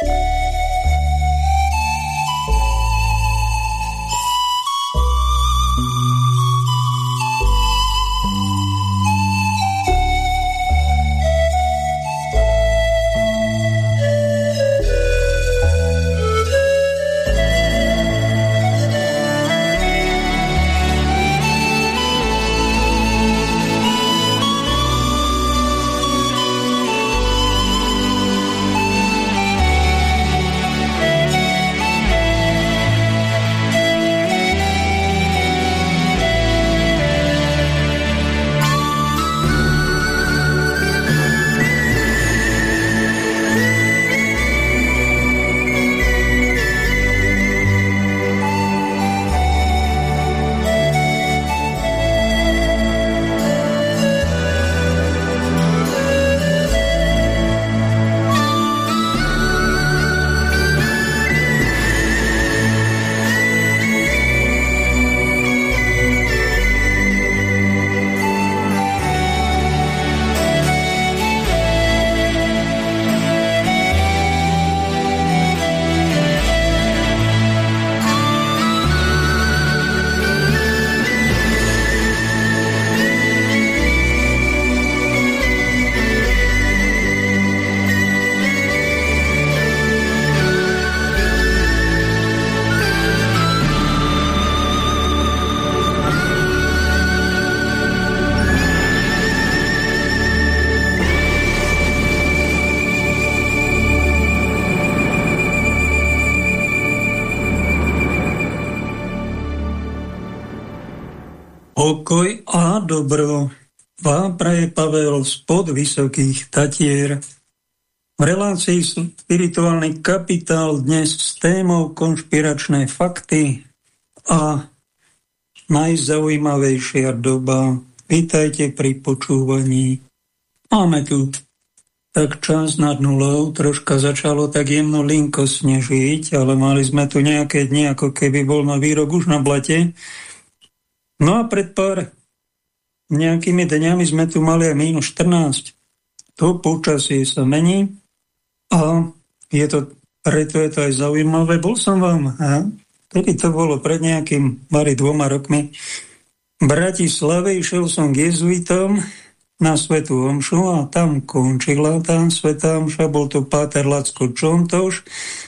Pokoj Vysokých Tatier. V relácii Spirituálny kapitál dnes s témou konšpiračné fakty a najzaujímavejšia doba. Vítajte pri počúvaní. Máme tu tak čas nad nulou, troška začalo tak jemno linko snežiť, ale mali sme tu nejaké dni, ako keby bol na výrok už na blate. No a pred pár nejakými dňami sme tu mali aj minus 14. To počasie sa mení a je to, preto je to aj zaujímavé. Bol som vám, a, to bolo pred nejakým mali dvoma rokmi, v Bratislave išiel som k jezuitom na Svetu Omšu a tam končila tá Sveta Omša, bol to Páter Lacko Čontoš,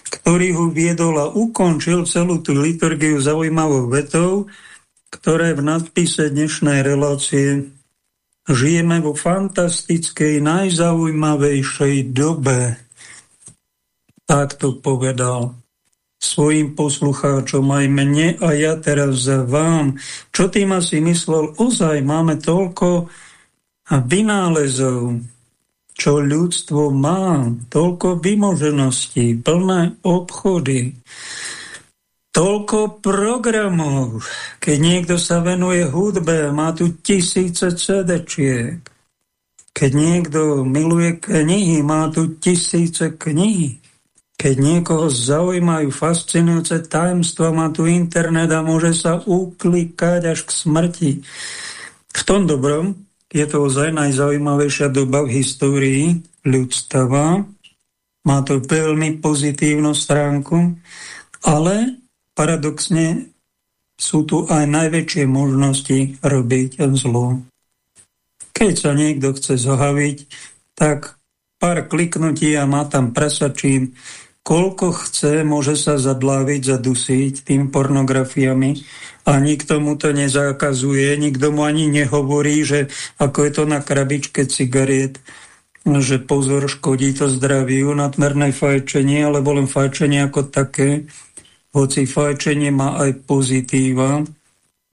ktorý ho viedol a ukončil celú tú liturgiu zaujímavou vetou, ktoré v nadpise dnešnej relácie žijeme vo fantastickej, najzaujímavejšej dobe. Tak to povedal svojim poslucháčom aj mne a ja teraz za vám. Čo tým asi myslel? Ozaj máme toľko vynálezov, čo ľudstvo má, toľko vymožeností, plné obchody, Toľko programov, keď niekto sa venuje hudbe, má tu tisíce CD-čiek. Keď niekto miluje knihy, má tu tisíce knihy. Keď niekoho zaujímajú fascinujúce tajemstva, má tu internet a môže sa uklikať až k smrti. V tom dobrom je to ozaj najzaujímavejšia doba v histórii ľudstva. Má to veľmi pozitívnu stránku, ale paradoxne sú tu aj najväčšie možnosti robiť zlo. Keď sa niekto chce zohaviť, tak pár kliknutí a má tam presačím, koľko chce, môže sa zadláviť, zadusiť tým pornografiami a nikto mu to nezakazuje, nikto mu ani nehovorí, že ako je to na krabičke cigariet, že pozor, škodí to zdraviu, nadmerné fajčenie, alebo len fajčenie ako také, hoci fajčenie má aj pozitíva.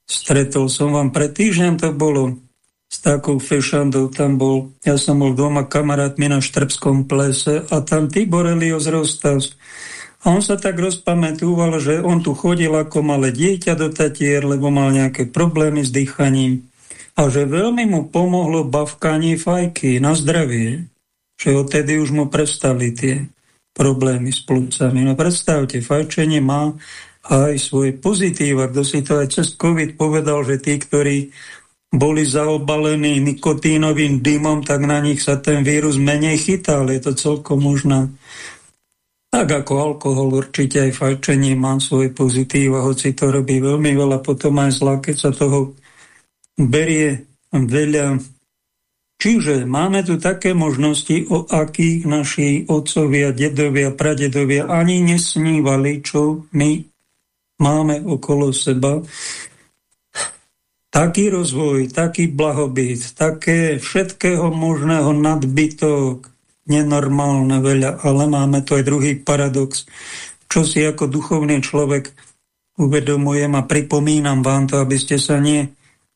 Stretol som vám pred týždňom to bolo s takou fešandou, tam bol, ja som bol doma kamarátmi na Štrbskom plese a tam Tibor Elios Rostas. A on sa tak rozpamätúval, že on tu chodil ako malé dieťa do Tatier, lebo mal nejaké problémy s dýchaním a že veľmi mu pomohlo bavkanie fajky na zdravie, že odtedy už mu prestali tie problémy s plúcami. No predstavte, fajčenie má aj svoje pozitíva. Kto si to aj cez COVID povedal, že tí, ktorí boli zaobalení nikotínovým dymom, tak na nich sa ten vírus menej chytal. Je to celkom možná Tak ako alkohol, určite aj fajčenie má svoje pozitíva, hoci to robí veľmi veľa, potom aj zla, keď sa toho berie veľa. Čiže máme tu také možnosti, o akých naši otcovia, dedovia, pradedovia ani nesnívali, čo my máme okolo seba. Taký rozvoj, taký blahobyt, také všetkého možného nadbytok, nenormálne veľa, ale máme tu aj druhý paradox, čo si ako duchovný človek uvedomujem a pripomínam vám to, aby ste sa nie,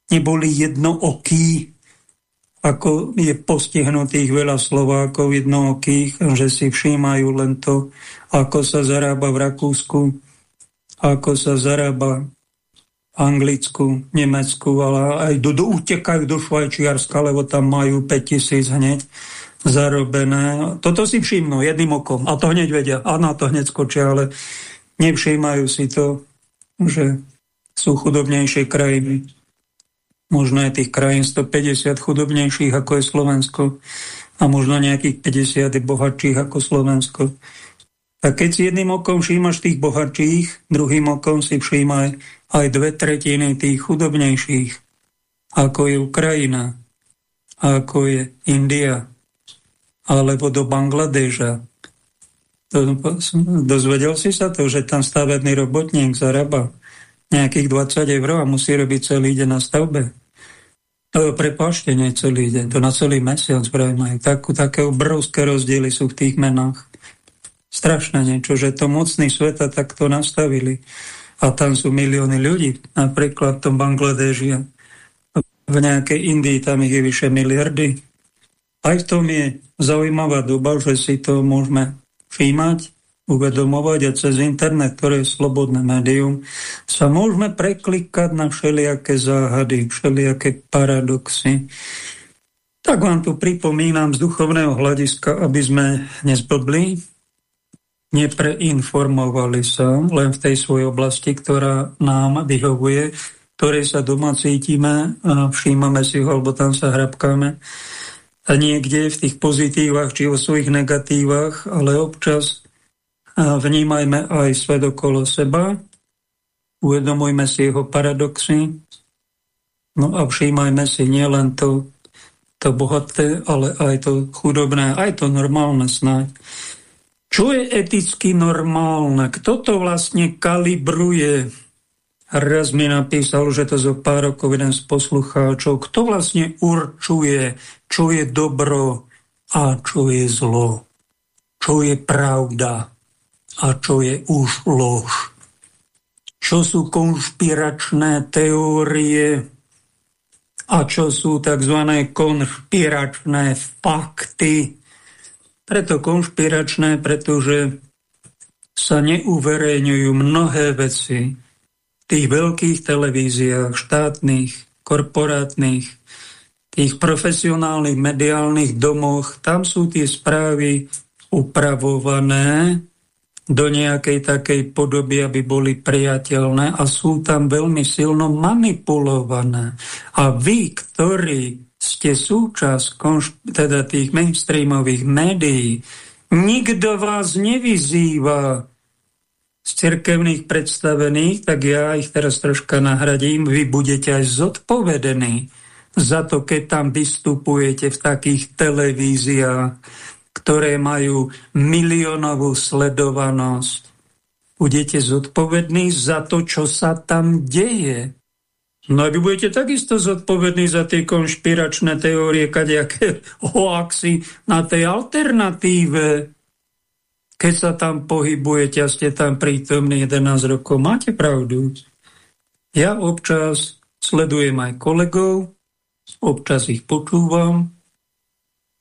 neboli jednookí, ako je postihnutých veľa Slovákov jednookých, že si všímajú len to, ako sa zarába v Rakúsku, ako sa zarába Anglicku, Nemecku, ale aj do, do, utekajú do Švajčiarska, lebo tam majú 5000 hneď zarobené. Toto si všimnú jedným okom a to hneď vedia a na to hneď skočia, ale nevšímajú si to, že sú chudobnejšie krajiny. Možno je tých krajín 150 chudobnejších ako je Slovensko a možno nejakých 50 bohatších ako Slovensko. A keď si jedným okom všímaš tých bohatších, druhým okom si všímaj aj dve tretiny tých chudobnejších, ako je Ukrajina, ako je India, alebo do Bangladeža. Dozvedel si sa to, že tam stavebný robotník zarába nejakých 20 eur a musí robiť celý deň na stavbe. To prepášte, nie celý deň, to na celý mesiac vraj majú. Takú, také obrovské rozdiely sú v tých menách. Strašné niečo, že to mocný sveta takto nastavili. A tam sú milióny ľudí, napríklad v tom Bangladeži. V nejakej Indii tam ich je vyše miliardy. Aj v tom je zaujímavá doba, že si to môžeme všímať, uvedomovať a cez internet, ktoré je slobodné médium, sa môžeme preklikať na všelijaké záhady, všelijaké paradoxy. Tak vám tu pripomínam z duchovného hľadiska, aby sme nezblbli, nepreinformovali sa len v tej svojej oblasti, ktorá nám vyhovuje, ktorej sa doma cítime, a všímame si ho, alebo tam sa hrabkáme a niekde v tých pozitívach či o svojich negatívach, ale občas vnímajme aj svet okolo seba, uvedomujme si jeho paradoxy, no a všímajme si nielen to, to bohaté, ale aj to chudobné, aj to normálne snáď. Čo je eticky normálne? Kto to vlastne kalibruje? Raz mi napísal, že to zo pár rokov jeden z poslucháčov. Kto vlastne určuje, čo je dobro a čo je zlo? Čo je pravda a čo je už lož? Čo sú konšpiračné teórie a čo sú tzv. konšpiračné fakty? Preto konšpiračné, pretože sa neuverejňujú mnohé veci, tých veľkých televíziách, štátnych, korporátnych, tých profesionálnych mediálnych domoch, tam sú tie správy upravované do nejakej takej podoby, aby boli priateľné a sú tam veľmi silno manipulované. A vy, ktorí ste súčasť teda tých mainstreamových médií, nikto vás nevyzýva z cirkevných predstavených, tak ja ich teraz troška nahradím, vy budete aj zodpovedení za to, keď tam vystupujete v takých televíziách, ktoré majú miliónovú sledovanosť. Budete zodpovední za to, čo sa tam deje. No a vy budete takisto zodpovední za tie konšpiračné teórie, kadejaké hoaxy na tej alternatíve keď sa tam pohybujete a ste tam prítomní 11 rokov, máte pravdu. Ja občas sledujem aj kolegov, občas ich počúvam,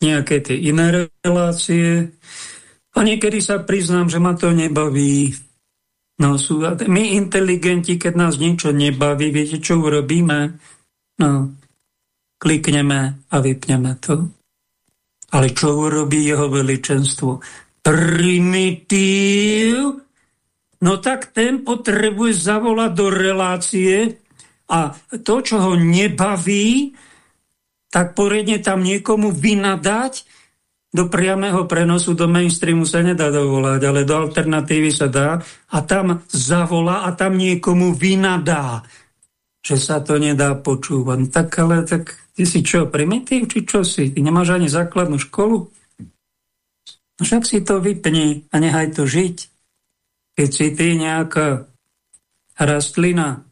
nejaké tie iné relácie a niekedy sa priznám, že ma to nebaví. No, sú, my inteligenti, keď nás niečo nebaví, viete, čo urobíme? No, klikneme a vypneme to. Ale čo urobí jeho veličenstvo? primitív, no tak ten potrebuje zavolať do relácie a to, čo ho nebaví, tak poriadne tam niekomu vynadať do priamého prenosu do mainstreamu sa nedá dovolať, ale do alternatívy sa dá a tam zavolá a tam niekomu vynadá, že sa to nedá počúvať. No tak ale tak ty si čo, primitív, či čo si? Ty nemáš ani základnú školu? No však si to vypni a nechaj to žiť. Keď si ty nejaká rastlina,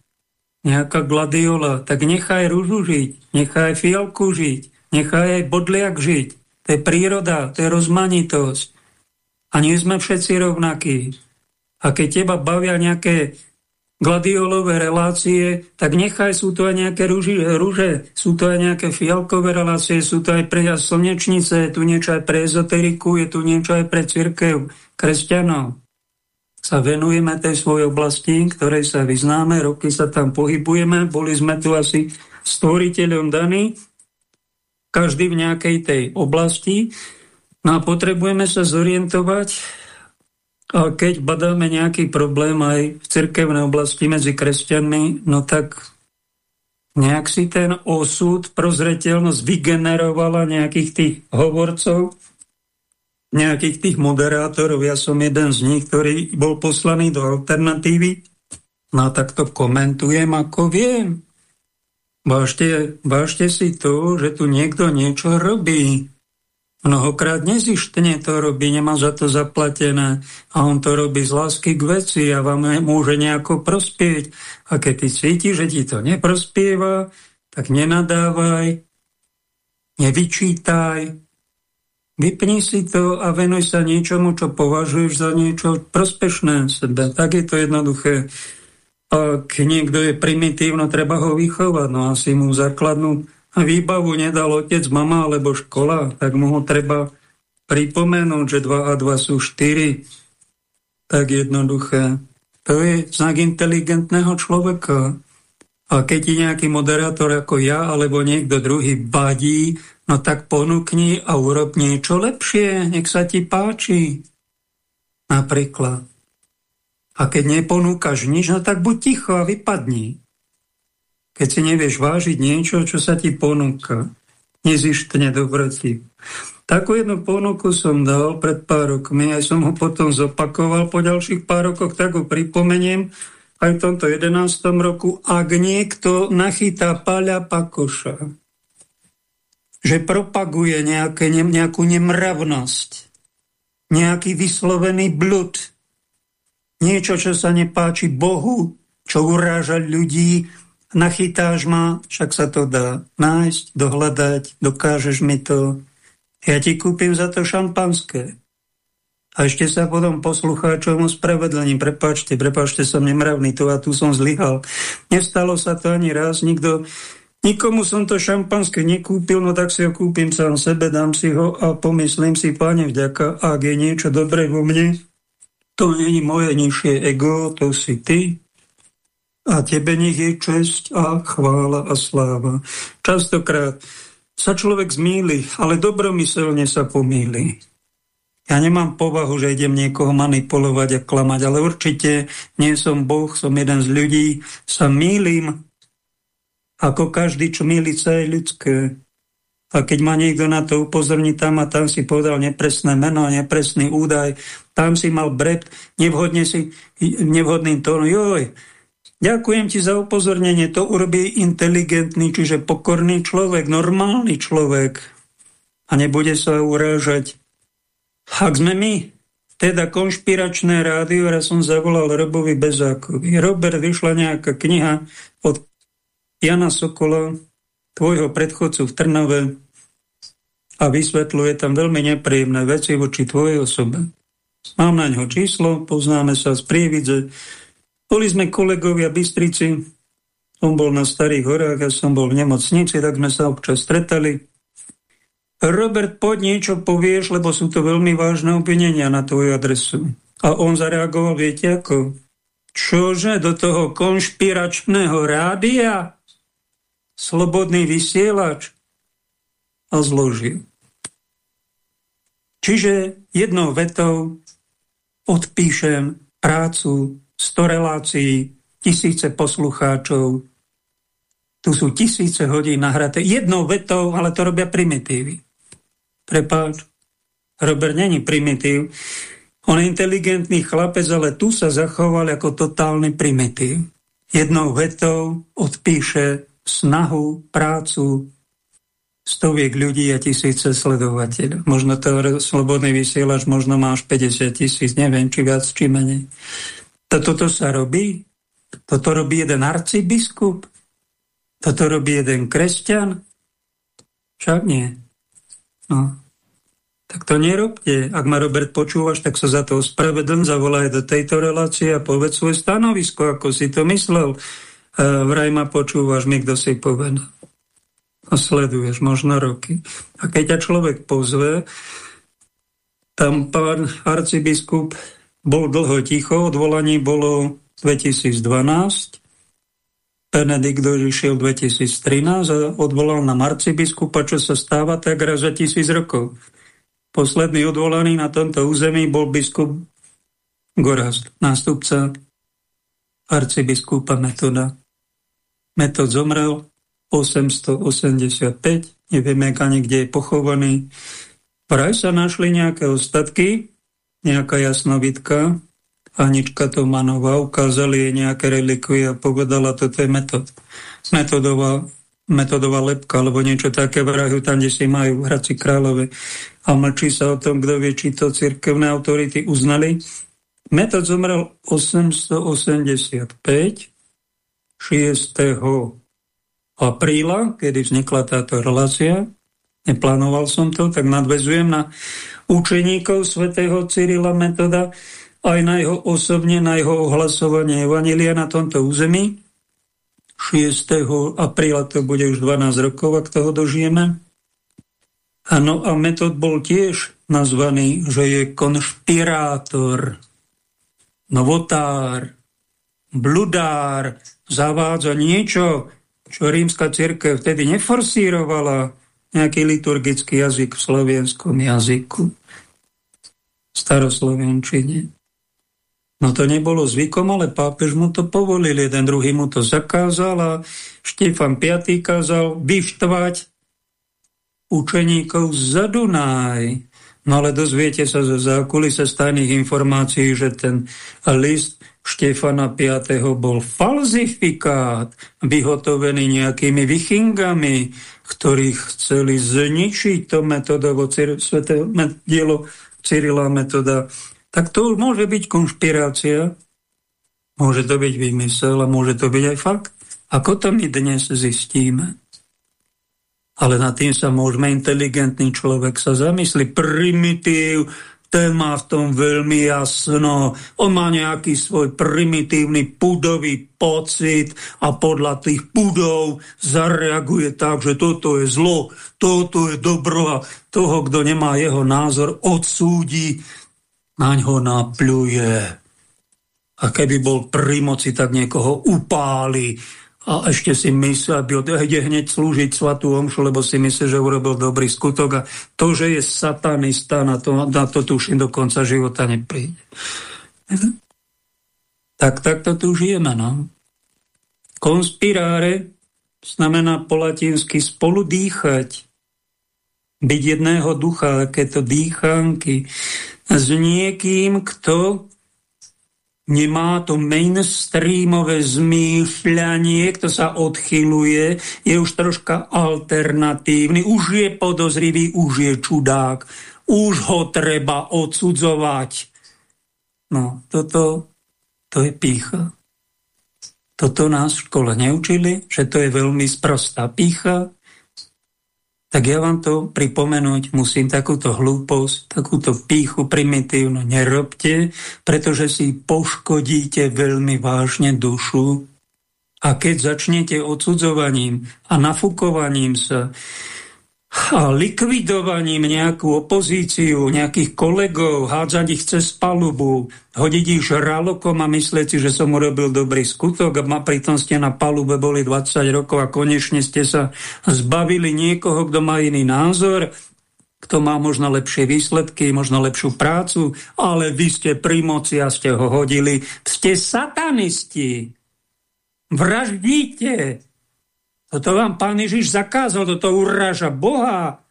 nejaká gladiola, tak nechaj rúžu žiť, nechaj fialku žiť, nechaj aj bodliak žiť. To je príroda, to je rozmanitosť. A nie sme všetci rovnakí. A keď teba bavia nejaké gladiolové relácie, tak nechaj, sú to aj nejaké rúže, sú to aj nejaké fialkové relácie, sú to aj pre slnečnice, je tu niečo aj pre ezoteriku, je tu niečo aj pre církev kresťanov. Sa venujeme tej svojej oblasti, ktorej sa vyznáme, roky sa tam pohybujeme, boli sme tu asi stvoriteľom daní, každý v nejakej tej oblasti. No a potrebujeme sa zorientovať, a keď badáme nejaký problém aj v cirkevnej oblasti medzi kresťanmi, no tak nejak si ten osud, prozreteľnosť vygenerovala nejakých tých hovorcov, nejakých tých moderátorov. Ja som jeden z nich, ktorý bol poslaný do alternatívy. No tak to komentujem, ako viem. Vážte, vážte si to, že tu niekto niečo robí. Mnohokrát nezištne to robí, nemá za to zaplatené a on to robí z lásky k veci a vám môže nejako prospieť. A keď ty cítiš, že ti to neprospieva, tak nenadávaj, nevyčítaj, vypni si to a venuj sa niečomu, čo považuješ za niečo prospešné sebe. Tak je to jednoduché. Ak niekto je primitívno, treba ho vychovať, no asi mu základnú výbavu nedal otec, mama alebo škola, tak mu ho treba pripomenúť, že 2 a 2 sú 4. Tak jednoduché. To je znak inteligentného človeka. A keď ti nejaký moderátor ako ja alebo niekto druhý badí, no tak ponúkni a urob niečo lepšie, nech sa ti páči. Napríklad. A keď neponúkaš nič, no tak buď ticho a vypadni. Keď si nevieš vážiť niečo, čo sa ti ponúka, nezištne dobroti. Takú jednu ponuku som dal pred pár rokmi, aj som ho potom zopakoval po ďalších pár rokoch, tak ho pripomeniem aj v tomto 11. roku, ak niekto nachytá Paľa Pakoša, že propaguje nejaké, nejakú nemravnosť, nejaký vyslovený blud, niečo, čo sa nepáči Bohu, čo uráža ľudí, nachytáš ma, však sa to dá nájsť, dohľadať, dokážeš mi to. Ja ti kúpim za to šampanské. A ešte sa potom poslucháčom ospravedlním. Prepáčte, prepáčte, som nemravný, tu a tu som zlyhal. Nestalo sa to ani raz, nikto, nikomu som to šampanské nekúpil, no tak si ho kúpim sám sebe, dám si ho a pomyslím si, páne, vďaka, ak je niečo dobré vo mne, to není moje nižšie ego, to si ty. A tebe nech je česť a chvála a sláva. Častokrát sa človek zmýli, ale dobromyselne sa pomýli. Ja nemám povahu, že idem niekoho manipulovať a klamať, ale určite nie som Boh, som jeden z ľudí, sa mýlim, ako každý, sa je ľudské. A keď ma niekto na to upozorní, tam a tam si povedal nepresné meno, nepresný údaj, tam si mal brept, nevhodne si, nevhodným tónom, joj, ďakujem ti za upozornenie, to urobí inteligentný, čiže pokorný človek, normálny človek a nebude sa urážať. Ak sme my, teda konšpiračné rádio, ja som zavolal Robovi Bezákovi. Robert, vyšla nejaká kniha od Jana Sokola, tvojho predchodcu v Trnave a vysvetľuje tam veľmi nepríjemné veci voči tvojej osobe. Mám na ňo číslo, poznáme sa z Prievidze. Boli sme kolegovia Bystrici, on bol na Starých horách, ja som bol v nemocnici, tak sme sa občas stretali. Robert, poď niečo povieš, lebo sú to veľmi vážne obvinenia na tvoju adresu. A on zareagoval, viete ako? Čože, do toho konšpiračného rádia? Slobodný vysielač a zložil. Čiže jednou vetou odpíšem prácu, 100 relácií, tisíce poslucháčov. Tu sú tisíce hodín nahraté. Jednou vetou, ale to robia primitívy. Prepáč, Robert není primitív. On je inteligentný chlapec, ale tu sa zachoval ako totálny primitív. Jednou vetou odpíše snahu, prácu, stoviek ľudí a tisíce sledovateľov. Možno to slobodný vysielač, možno máš 50 tisíc, neviem, či viac, či menej. Toto sa robí? Toto robí jeden arcibiskup? Toto robí jeden kresťan? Však nie. No. Tak to nerobte. Ak ma Robert počúvaš, tak sa za to ospravedlň, zavolaj do tejto relácie a povedz svoje stanovisko, ako si to myslel. E, vraj ma počúvaš, mi kto si povedal. A sleduješ možno roky. A keď ťa človek pozve, tam pán arcibiskup bol dlho ticho, odvolaní bolo 2012, Benedikt dožišiel 2013 a odvolal na arcibiskupa, čo sa stáva tak raz za tisíc rokov. Posledný odvolaný na tomto území bol biskup Gorast, nástupca arcibiskupa Metoda. Metod zomrel 885, nevieme ani kde je pochovaný. Praj sa našli nejaké ostatky, nejaká jasnovitka, Anička Tomanová, ukázali jej nejaké relikvie a povedala, toto je metod. Metodová, metodová lepka, alebo niečo také vrahu tam, kde si majú v Hradci Králové. A mlčí sa o tom, kto vie, či to cirkevné autority uznali. Metod zomrel 885, 6. apríla, kedy vznikla táto relácia. Neplánoval som to, tak nadvezujem na učeníkov svätého Cyrila Metoda, aj na jeho osobne, na jeho ohlasovanie Evanelia na tomto území. 6. apríla to bude už 12 rokov, ak toho dožijeme. Áno, a metod bol tiež nazvaný, že je konšpirátor, novotár, bludár, zavádza niečo, čo rímska církev vtedy neforsírovala, nejaký liturgický jazyk v slovenskom jazyku, staroslovenčine. No to nebolo zvykom, ale pápež mu to povolil, jeden druhý mu to zakázal a Štefan V kázal vyštvať učeníkov za Dunaj. No ale dozviete sa zo zákulisa stajných informácií, že ten list Štefana V. bol falzifikát, vyhotovený nejakými vychingami, ktorých chceli zničiť to metodovo, sveté dielo Cyrila metoda tak to môže byť konšpirácia, môže to byť vymysel a môže to byť aj fakt. Ako to my dnes zistíme? Ale nad tým sa môžeme inteligentný človek sa zamyslí. Primitív, ten má v tom veľmi jasno. On má nejaký svoj primitívny pudový pocit a podľa tých pudov zareaguje tak, že toto je zlo, toto je dobro a toho, kto nemá jeho názor, odsúdi naň ho napľuje. A keby bol pri moci, tak niekoho upáli a ešte si myslí, aby ide hneď slúžiť svatú omšu, lebo si myslí, že urobil dobrý skutok a to, že je satanista, na to, na to tuším do konca života nepríde. Tak takto tu žijeme, no. Konspiráre znamená po latinsky spolu dýchať, byť jedného ducha, to dýchanky, s niekým, kto nemá to mainstreamové zmýšľanie, kto sa odchyluje, je už troška alternatívny, už je podozrivý, už je čudák, už ho treba odsudzovať. No, toto, to je pícha. Toto nás v škole neučili, že to je veľmi sprostá pícha, tak ja vám to pripomenúť musím takúto hlúposť, takúto píchu primitívnu nerobte, pretože si poškodíte veľmi vážne dušu. A keď začnete odsudzovaním a nafúkovaním sa a likvidovaním nejakú opozíciu, nejakých kolegov, hádzať ich cez palubu, hodiť ich žralokom a myslieť si, že som urobil dobrý skutok a pritom ste na palube boli 20 rokov a konečne ste sa zbavili niekoho, kto má iný názor, kto má možno lepšie výsledky, možno lepšiu prácu, ale vy ste pri moci a ste ho hodili. Ste satanisti. Vraždíte. Toto vám pán Ježiš zakázal, toto uráža Boha.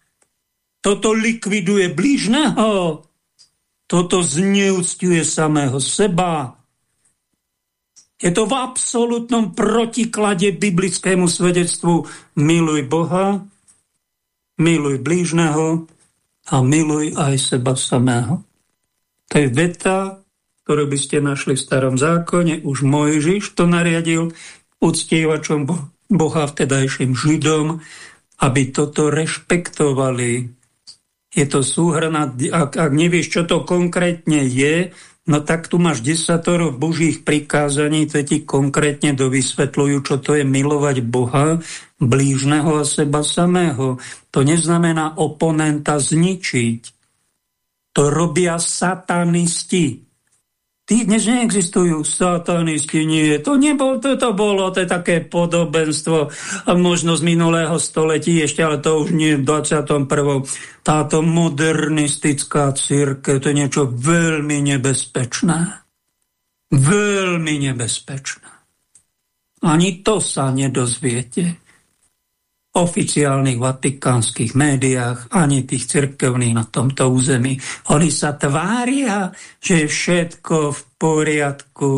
Toto likviduje blížneho. Toto zneúctiuje samého seba. Je to v absolútnom protiklade biblickému svedectvu miluj Boha, miluj blížneho a miluj aj seba samého. To je veta, ktorú by ste našli v starom zákone. Už Mojžiš to nariadil uctievačom Boha vtedajším Židom, aby toto rešpektovali. Je to súhrana, ak, ak nevieš, čo to konkrétne je, no tak tu máš desatoro božích prikázaní, to ti konkrétne dovysvetľujú, čo to je milovať Boha, blížneho a seba samého. To neznamená oponenta zničiť. To robia satanisti. Tí dnes neexistujú satanisti, nie. To nebol, to, to bolo, to je také podobenstvo, možno z minulého století ešte, ale to už nie v 21. Táto modernistická církev, to je niečo veľmi nebezpečné. Veľmi nebezpečné. Ani to sa nedozviete oficiálnych vatikánskych médiách, ani tých cirkevných na tomto území. Oni sa tvária, že je všetko v poriadku.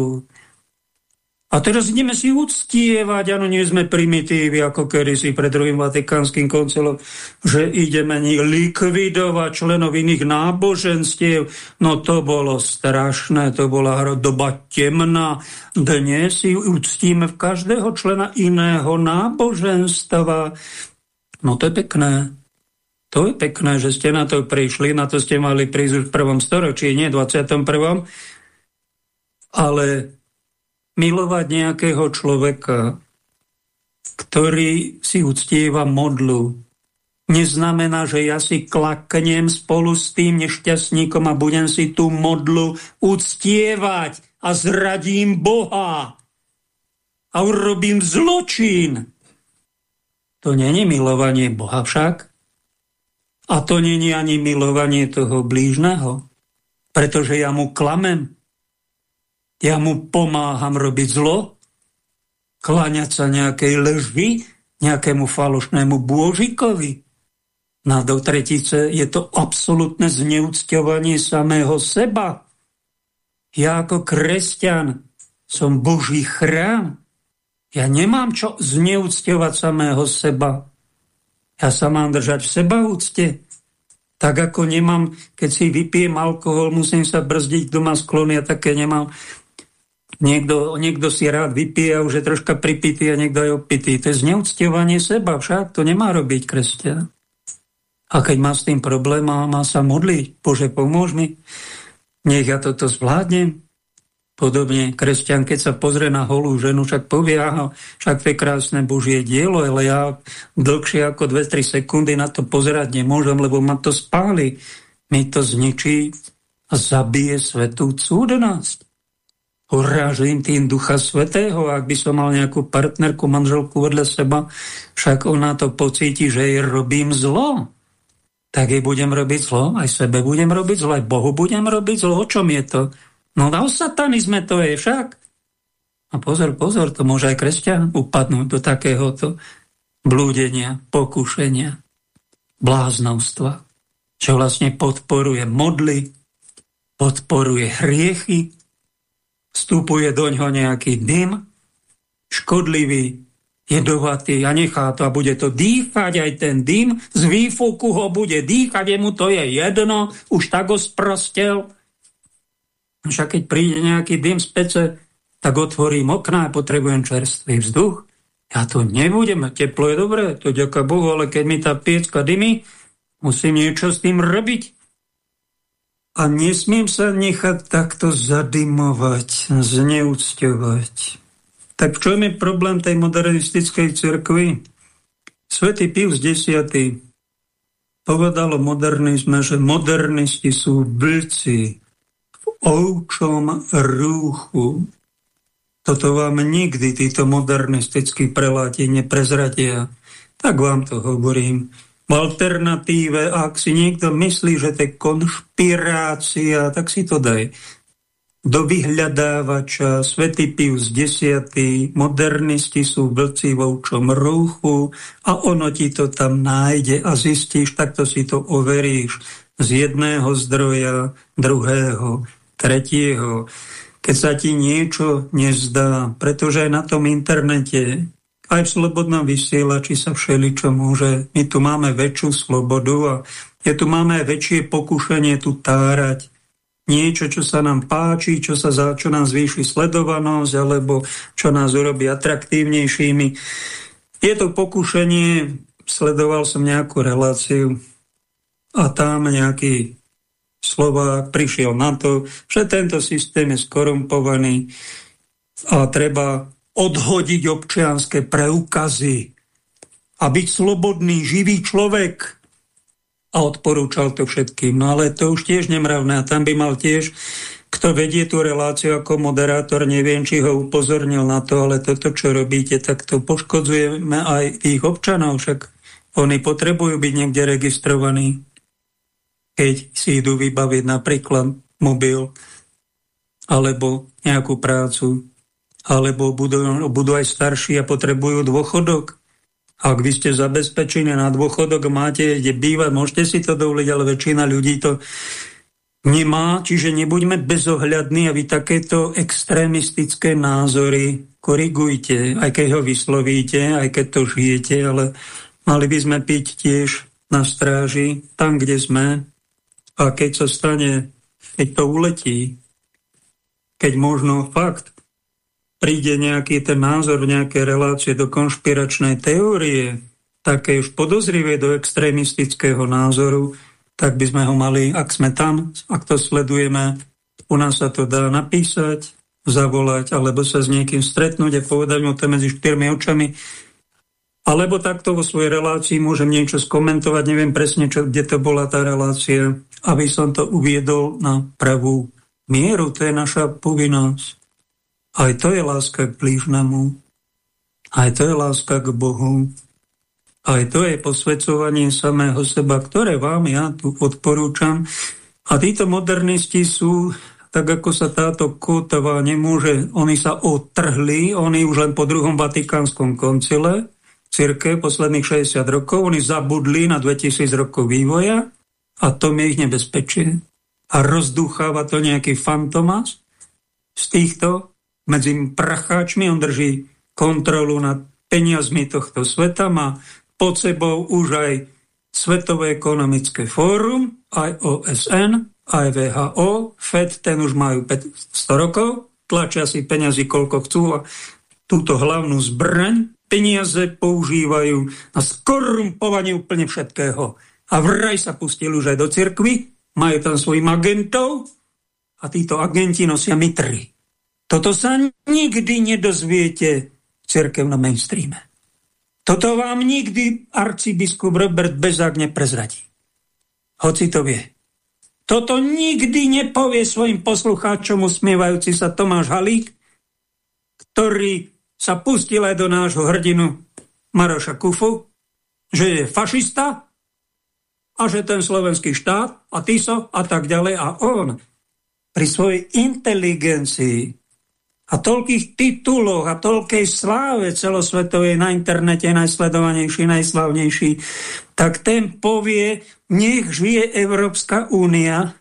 A teraz ideme si uctievať, áno, nie sme primitívi, ako kedysi pred druhým vatikánskym koncilom, že ideme likvidovať členov iných náboženstiev. No to bolo strašné, to bola doba temná. Dnes si uctíme v každého člena iného náboženstva. No to je pekné. To je pekné, že ste na to prišli, na to ste mali prísť v prvom storočí, nie 21. Ale milovať nejakého človeka, ktorý si uctieva modlu, neznamená, že ja si klaknem spolu s tým nešťastníkom a budem si tú modlu uctievať a zradím Boha a urobím zločin. To není milovanie Boha však. A to není ani milovanie toho blížneho, pretože ja mu klamem. Ja mu pomáham robiť zlo, kláňať sa nejakej ležby, nejakému falošnému bôžikovi. Na do tretice je to absolútne zneúcťovanie samého seba. Ja ako kresťan som Boží chrám. Ja nemám čo zneúcťovať samého seba. Ja sa mám držať v sebaúcte. Tak ako nemám, keď si vypijem alkohol, musím sa brzdiť doma sklony a také nemám Niekto, niekto si rád vypije a už je troška pripitý a niekto je opitý. To je zneúctievanie seba, však to nemá robiť kresťan. A keď má s tým problém a má sa modliť, Bože, pomôž mi, nech ja toto zvládnem. Podobne kresťan, keď sa pozrie na holú ženu, však povie, aha, však to je krásne Božie dielo, ale ja dlhšie ako 2-3 sekundy na to pozerať nemôžem, lebo ma to spáli. Mi to zničí a zabije svetú cúdenosť urážim tým Ducha Svetého. Ak by som mal nejakú partnerku, manželku vedľa seba, však ona to pocíti, že jej robím zlo. Tak jej budem robiť zlo, aj sebe budem robiť zlo, aj Bohu budem robiť zlo. O čom je to? No na satanizme to je však. A pozor, pozor, to môže aj kresťan upadnúť do takéhoto blúdenia, pokušenia, bláznovstva, čo vlastne podporuje modly, podporuje hriechy, vstupuje do ňoho nejaký dym, škodlivý, jedovatý a nechá to a bude to dýchať aj ten dym, z výfuku ho bude dýchať, jemu to je jedno, už tak ho sprostel. Však keď príde nejaký dym z pece, tak otvorím okná a potrebujem čerstvý vzduch. Ja to nebudem, teplo je dobré, to ďaká Bohu, ale keď mi tá piecka dymy, musím niečo s tým robiť. A nesmiem sa nechať takto zadimovať, zneúcťovať. Tak v čom je problém tej modernistickej cirkvi? Svetý Pius X povedal o modernizme, že modernisti sú blci v ovčom rúchu. Toto vám nikdy títo modernistickí preláti neprezradia. Tak vám to hovorím v alternatíve, ak si niekto myslí, že to je konšpirácia, tak si to daj. do vyhľadávača, Svetý Pius X, modernisti sú vlci v ovčom rúchu a ono ti to tam nájde a zistíš, takto si to overíš z jedného zdroja, druhého, tretieho. Keď sa ti niečo nezdá, pretože aj na tom internete, aj v slobodnom vysielači sa všeličo môže. My tu máme väčšiu slobodu a je tu máme väčšie pokušenie tu tárať niečo, čo sa nám páči, čo, sa za, čo nám zvýši sledovanosť, alebo čo nás urobí atraktívnejšími. Je to pokušenie, sledoval som nejakú reláciu a tam nejaký Slovák prišiel na to, že tento systém je skorumpovaný a treba odhodiť občianské preukazy a byť slobodný, živý človek. A odporúčal to všetkým. No ale to už tiež nemravné. A tam by mal tiež kto vedie tú reláciu ako moderátor, neviem, či ho upozornil na to, ale toto, čo robíte, tak to poškodzujeme aj tých občanov, však oni potrebujú byť niekde registrovaní, keď si idú vybaviť napríklad mobil, alebo nejakú prácu, alebo budú, budú aj starší a potrebujú dôchodok, ak vy ste zabezpečení na dôchodok, máte kde bývať, môžete si to dovoliť, ale väčšina ľudí to nemá, čiže nebuďme bezohľadní a vy takéto extrémistické názory korigujte, aj keď ho vyslovíte, aj keď to žijete, ale mali by sme piť tiež na stráži, tam, kde sme. A keď sa stane, keď to uletí, keď možno fakt príde nejaký ten názor, nejaké relácie do konšpiračnej teórie, také už podozrivé do extrémistického názoru, tak by sme ho mali, ak sme tam, ak to sledujeme, u nás sa to dá napísať, zavolať, alebo sa s niekým stretnúť a povedať mu to medzi štyrmi očami, alebo takto vo svojej relácii môžem niečo skomentovať, neviem presne, čo, kde to bola tá relácia, aby som to uviedol na pravú mieru, to je naša povinnosť. Aj to je láska k blížnemu. Aj to je láska k Bohu. Aj to je posvedcovanie samého seba, ktoré vám ja tu odporúčam. A títo modernisti sú, tak ako sa táto kotava nemôže, oni sa otrhli, oni už len po druhom Vatikánskom koncile, círke posledných 60 rokov, oni zabudli na 2000 rokov vývoja a to je ich nebezpečie. A rozducháva to nejaký fantomas z týchto medzi pracháčmi, on drží kontrolu nad peniazmi tohto sveta, má pod sebou už aj Svetové ekonomické fórum, aj OSN, aj VHO, FED, ten už majú 100 rokov, tlačia si peniazy koľko chcú a túto hlavnú zbraň peniaze používajú na skorumpovanie úplne všetkého. A vraj sa pustili už aj do cirkvy, majú tam svojich agentov a títo agenti nosia mitry. Toto sa nikdy nedozviete v cerkevnom mainstreame. Toto vám nikdy arcibiskup Robert Bezák neprezradí. Hoci to vie. Toto nikdy nepovie svojim poslucháčom usmievajúci sa Tomáš Halík, ktorý sa pustil aj do nášho hrdinu Maroša Kufu, že je fašista a že ten slovenský štát a Tiso a tak ďalej a on pri svojej inteligencii a toľkých tituloch a toľkej sláve celosvetovej na internete najsledovanejší, najslavnejší, tak ten povie, nech žije Európska únia,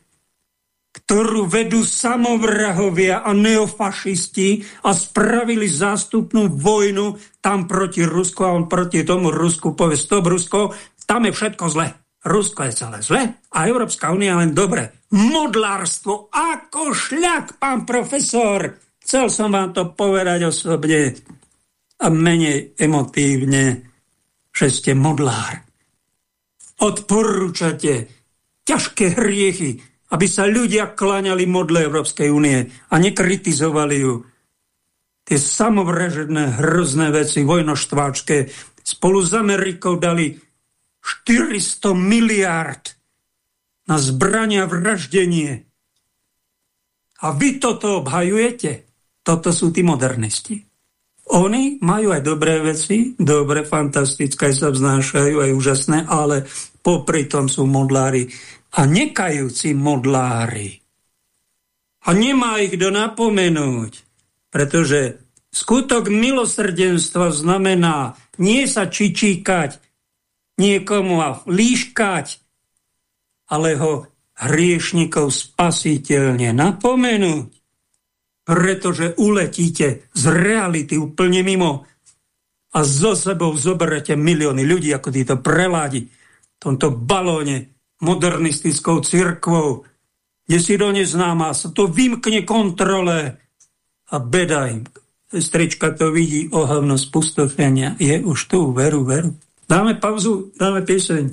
ktorú vedú samovrahovia a neofašisti a spravili zástupnú vojnu tam proti Rusku a on proti tomu Rusku povie, stop Rusko, tam je všetko zle. Rusko je celé zle a Európska únia len dobre. Modlárstvo, ako šľak, pán profesor, Chcel som vám to povedať osobne a menej emotívne, že ste modlár. Odporúčate ťažké hriechy, aby sa ľudia kláňali modle Európskej únie a nekritizovali ju. Tie samovražedné hrozné veci vojnoštváčke spolu s Amerikou dali 400 miliárd na zbrania vraždenie. A vy toto obhajujete? Toto sú tí modernisti. Oni majú aj dobré veci, dobre, fantastické, sa vznášajú, aj úžasné, ale popri tom sú modlári a nekajúci modlári. A nemá ich kto napomenúť, pretože skutok milosrdenstva znamená nie sa čičíkať niekomu a líškať, ale ho hriešnikov spasiteľne napomenúť, pretože uletíte z reality úplne mimo a so sebou zoberete milióny ľudí, ako títo preládi v tomto balóne modernistickou cirkvou, kde si do neznáma, sa to vymkne kontrole a beda im. Sestrička to vidí, ohavno spustofenia je už tu, veru, veru. Dáme pauzu, dáme pieseň.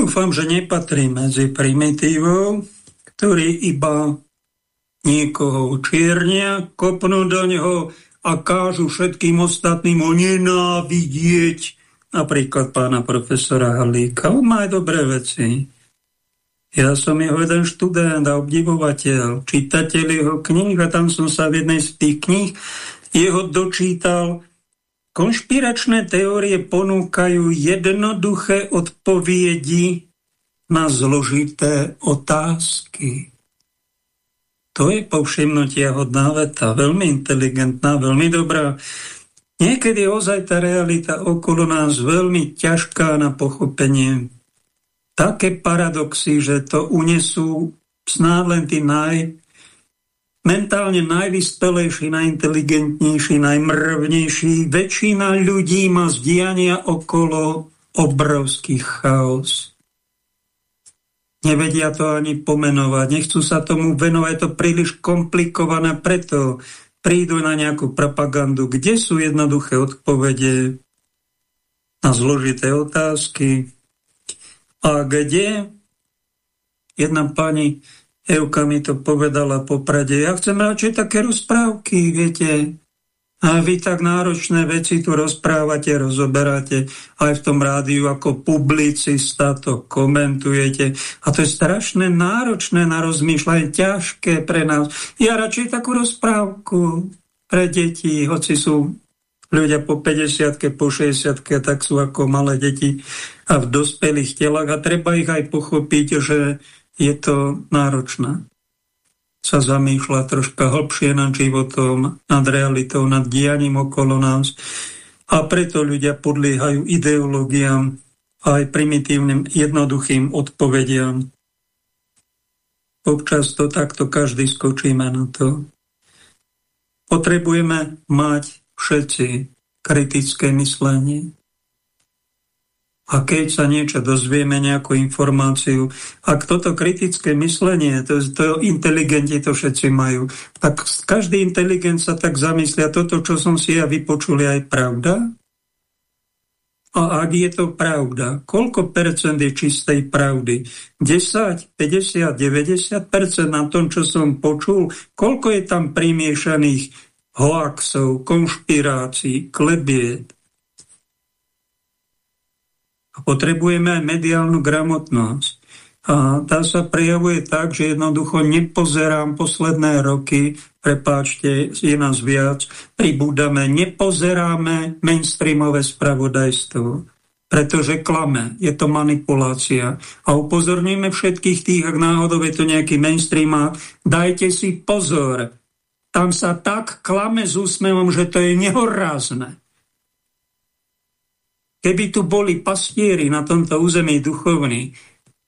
Dúfam, že nepatrí medzi primitívov, ktorí iba niekoho učiernia, kopnú do neho a kážu všetkým ostatným o nenávidieť napríklad pána profesora Halíka. On má aj dobré veci. Ja som jeho jeden študent a obdivovateľ, čitateľ jeho kníh a tam som sa v jednej z tých kníh jeho dočítal. Konšpiračné teórie ponúkajú jednoduché odpovedi na zložité otázky. To je povšimnutia hodná veta, veľmi inteligentná, veľmi dobrá. Niekedy je ozaj tá realita okolo nás veľmi ťažká na pochopenie. Také paradoxy, že to unesú snáď len tí naj, mentálne najvyspelejší, najinteligentnejší, najmrvnejší. Väčšina ľudí má z okolo obrovský chaos. Nevedia to ani pomenovať, nechcú sa tomu venovať, je to príliš komplikované, preto prídu na nejakú propagandu, kde sú jednoduché odpovede na zložité otázky a kde jedna pani Euka mi to povedala poprade, ja chcem radšej také rozprávky, viete, a vy tak náročné veci tu rozprávate, rozoberáte aj v tom rádiu ako publicista, to komentujete. A to je strašne náročné na rozmýšľanie, ťažké pre nás. Ja radšej takú rozprávku pre deti, hoci sú ľudia po 50 po 60 tak sú ako malé deti a v dospelých telách a treba ich aj pochopiť, že je to náročné sa zamýšľa troška hlbšie nad životom, nad realitou, nad dianím okolo nás. A preto ľudia podliehajú ideológiám a aj primitívnym, jednoduchým odpovediam. Občas to takto každý skočíme na to. Potrebujeme mať všetci kritické myslenie. A keď sa niečo dozvieme, nejakú informáciu, ak toto kritické myslenie, to, to inteligenti to všetci majú, tak každý inteligent sa tak zamyslia, toto, čo som si ja vypočul, aj pravda? A ak je to pravda, koľko percent je čistej pravdy? 10, 50, 90 percent na tom, čo som počul? Koľko je tam primiešaných hoaxov, konšpirácií, klebiet? Potrebujeme mediálnu gramotnosť. A tá sa prejavuje tak, že jednoducho nepozerám posledné roky, prepáčte, je nás viac, pribúdame, nepozeráme mainstreamové spravodajstvo, pretože klame, je to manipulácia. A upozorníme všetkých tých, ak náhodou je to nejaký mainstream, dajte si pozor, tam sa tak klame s úsmevom, že to je nehorázne. Keby tu boli pastieri na tomto území duchovní,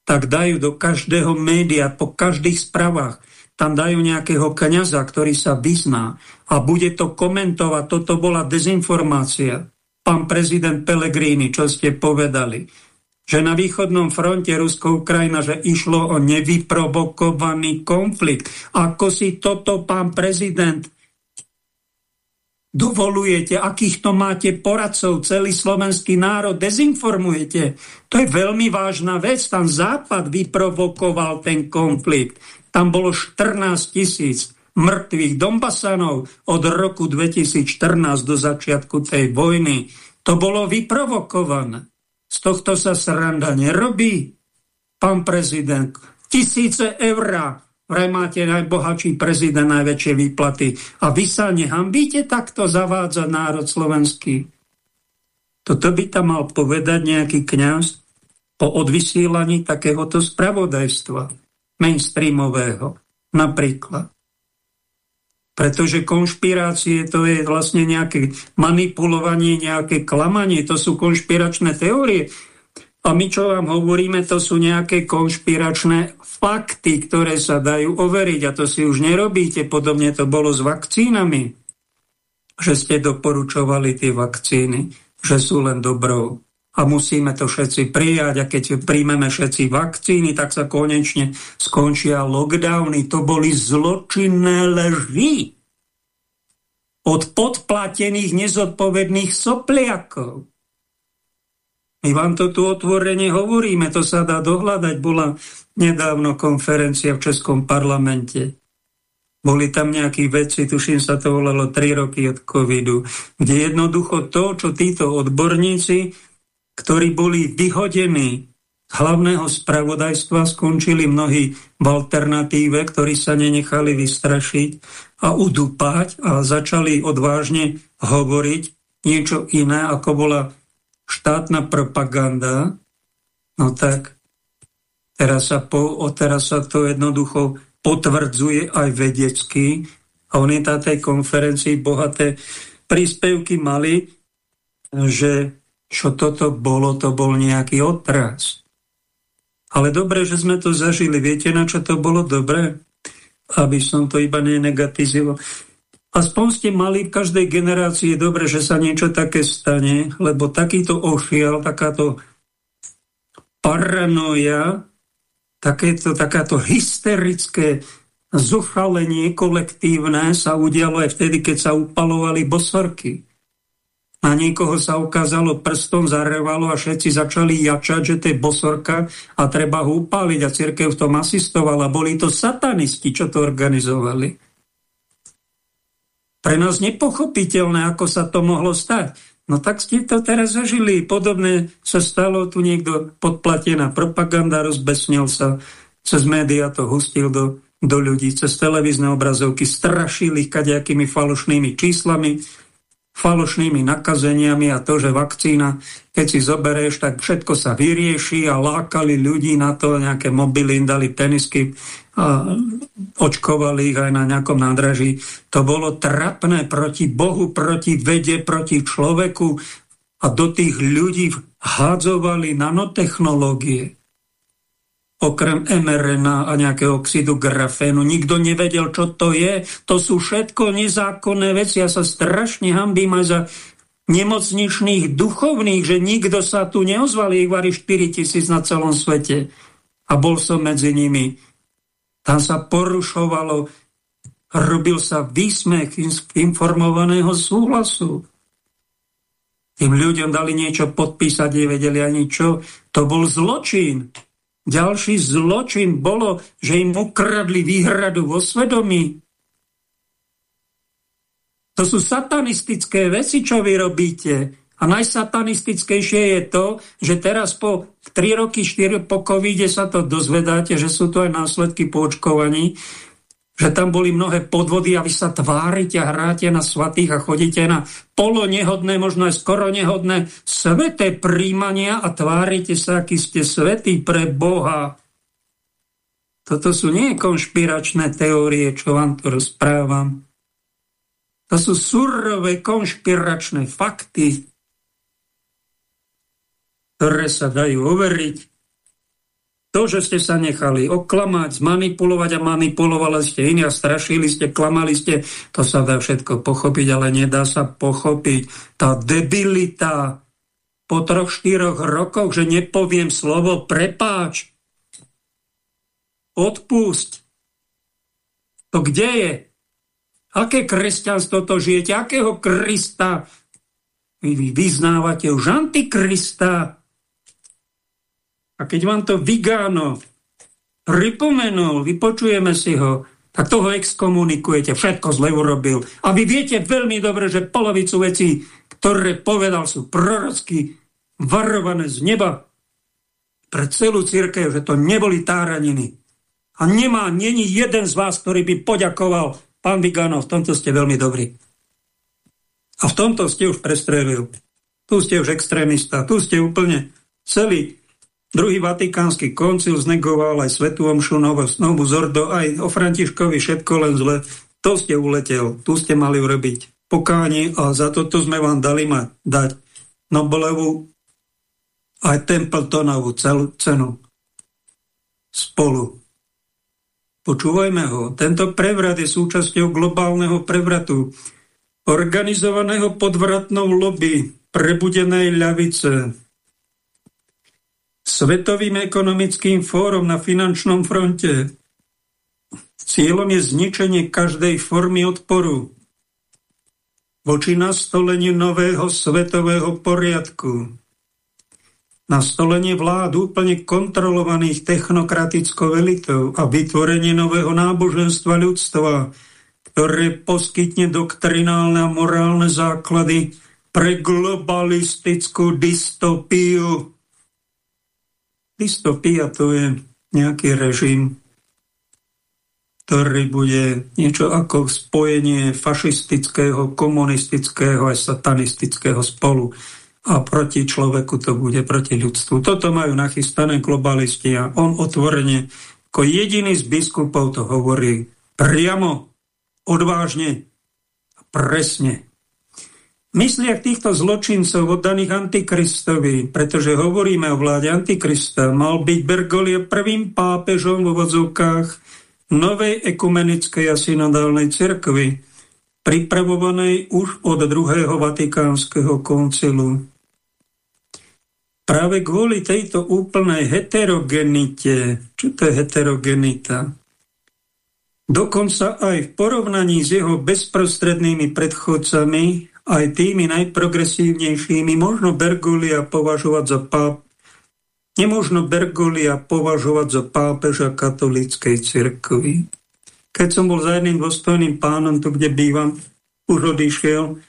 tak dajú do každého média, po každých správach, tam dajú nejakého kniaza, ktorý sa vyzná a bude to komentovať. Toto bola dezinformácia. Pán prezident Pellegrini, čo ste povedali, že na východnom fronte Rusko-Ukrajina, že išlo o nevyprovokovaný konflikt. Ako si toto, pán prezident, dovolujete, akých to máte poradcov, celý slovenský národ dezinformujete. To je veľmi vážna vec. Tam Západ vyprovokoval ten konflikt. Tam bolo 14 tisíc mŕtvych Dombasanov od roku 2014 do začiatku tej vojny. To bolo vyprovokované. Z tohto sa sranda nerobí. Pán prezident, tisíce eur vraj máte najbohatší prezident, najväčšie výplaty. A vy sa nehambíte takto zavádzať národ slovenský? Toto by tam mal povedať nejaký kňaz po odvysílaní takéhoto spravodajstva mainstreamového napríklad. Pretože konšpirácie to je vlastne nejaké manipulovanie, nejaké klamanie, to sú konšpiračné teórie. A my, čo vám hovoríme, to sú nejaké konšpiračné fakty, ktoré sa dajú overiť. A to si už nerobíte. Podobne to bolo s vakcínami. Že ste doporučovali tie vakcíny, že sú len dobrou. A musíme to všetci prijať. A keď príjmeme všetci vakcíny, tak sa konečne skončia lockdowny. To boli zločinné leží od podplatených nezodpovedných sopliakov. My vám to tu otvorene hovoríme, to sa dá dohľadať. Bola nedávno konferencia v Českom parlamente. Boli tam nejakí veci, tuším sa to volalo 3 roky od covidu, kde jednoducho to, čo títo odborníci, ktorí boli vyhodení z hlavného spravodajstva, skončili mnohí v alternatíve, ktorí sa nenechali vystrašiť a udupať a začali odvážne hovoriť niečo iné, ako bola štátna propaganda, no tak teraz sa, po, teraz sa to jednoducho potvrdzuje aj vedecky a oni na tej konferencii bohaté príspevky mali, že čo toto bolo, to bol nejaký odraz. Ale dobre, že sme to zažili. Viete, na čo to bolo dobre? Aby som to iba nenegatizoval. Aspoň ste mali v každej generácii, dobre, že sa niečo také stane, lebo takýto ošiel, takáto paranoja, takéto, takáto hysterické zuchalenie kolektívne sa udialo aj vtedy, keď sa upalovali bosorky. Na niekoho sa ukázalo prstom, zarevalo a všetci začali jačať, že to je bosorka a treba ho upáliť a církev v tom asistovala. Boli to satanisti, čo to organizovali pre nás nepochopiteľné, ako sa to mohlo stať. No tak ste to teraz zažili. Podobné sa stalo, tu niekto podplatená propaganda, rozbesnil sa, cez médiá to hustil do, do ľudí, cez televízne obrazovky, strašili ich kadejakými falošnými číslami, falošnými nakazeniami a to, že vakcína, keď si zoberieš, tak všetko sa vyrieši a lákali ľudí na to, nejaké mobily im dali tenisky a očkovali ich aj na nejakom nádraží. To bolo trapné proti Bohu, proti vede, proti človeku a do tých ľudí hádzovali nanotechnológie okrem mRNA a nejakého oxidu grafénu. Nikto nevedel, čo to je. To sú všetko nezákonné veci. Ja sa strašne hambím aj za nemocničných duchovných, že nikto sa tu neozval. Ich varí 4 tisíc na celom svete. A bol som medzi nimi. Tam sa porušovalo, robil sa výsmech informovaného súhlasu. Tým ľuďom dali niečo podpísať, nevedeli ani čo. To bol zločin. Ďalší zločin bolo, že im ukradli výhradu vo svedomí. To sú satanistické veci, čo vy robíte. A najsatanistickejšie je to, že teraz po 3 roky, 4 po covide sa to dozvedáte, že sú to aj následky po očkovaní, že tam boli mnohé podvody a vy sa tvárite a hráte na svatých a chodíte na polonehodné, možno aj skoro nehodné sveté príjmania a tvárite sa, aký ste svetí pre Boha. Toto sú nie konšpiračné teórie, čo vám tu rozprávam. To sú surové konšpiračné fakty, ktoré sa dajú overiť to, že ste sa nechali oklamať, zmanipulovať a manipulovali ste iní a strašili ste, klamali ste, to sa dá všetko pochopiť, ale nedá sa pochopiť tá debilita po troch, štyroch rokoch, že nepoviem slovo prepáč, odpust. To kde je? Aké kresťanstvo to žijete? Akého Krista? Vy, vy vyznávate už Antikrista. A keď vám to Vigano pripomenul, vypočujeme si ho, tak toho exkomunikujete, všetko zle urobil. A vy viete veľmi dobre, že polovicu vecí, ktoré povedal, sú prorocky varované z neba pre celú církev, že to neboli táraniny. A nemá, není jeden z vás, ktorý by poďakoval pán Vigano, v tomto ste veľmi dobrí. A v tomto ste už prestrelil. Tu ste už extrémista, tu ste úplne celý Druhý vatikánsky koncil znegoval aj Svetu Omšu, Novu Zordo, aj o Františkovi všetko len zle. To ste uletel, tu ste mali urobiť pokáni a za toto sme vám dali ma dať Nobelovú aj Templetonovú celú cenu spolu. Počúvajme ho. Tento prevrat je súčasťou globálneho prevratu, organizovaného podvratnou lobby prebudenej ľavice, Svetovým ekonomickým fórom na finančnom fronte. Cieľom je zničenie každej formy odporu voči nastoleniu nového svetového poriadku. Nastolenie vlád úplne kontrolovaných technokratickou elitou a vytvorenie nového náboženstva ľudstva, ktoré poskytne doktrinálne a morálne základy pre globalistickú dystopiu Dystopia to je nejaký režim, ktorý bude niečo ako spojenie fašistického, komunistického a satanistického spolu. A proti človeku to bude, proti ľudstvu. Toto majú nachystané globalisti a on otvorene, ako jediný z biskupov to hovorí priamo, odvážne a presne. Mysliach týchto zločincov oddaných Antikristovi, pretože hovoríme o vláde Antikrista, mal byť Bergoglio prvým pápežom v vodzovkách novej ekumenickej a synodálnej cirkvi, pripravovanej už od druhého vatikánskeho koncilu. Práve kvôli tejto úplnej heterogenite, čo to je heterogenita, dokonca aj v porovnaní s jeho bezprostrednými predchodcami, aj tými najprogresívnejšími možno Bergolia považovať za páp, nemožno Bergolia považovať za pápeža katolíckej cirkvi. Keď som bol za jedným dôstojným pánom, tu kde bývam, už odišiel,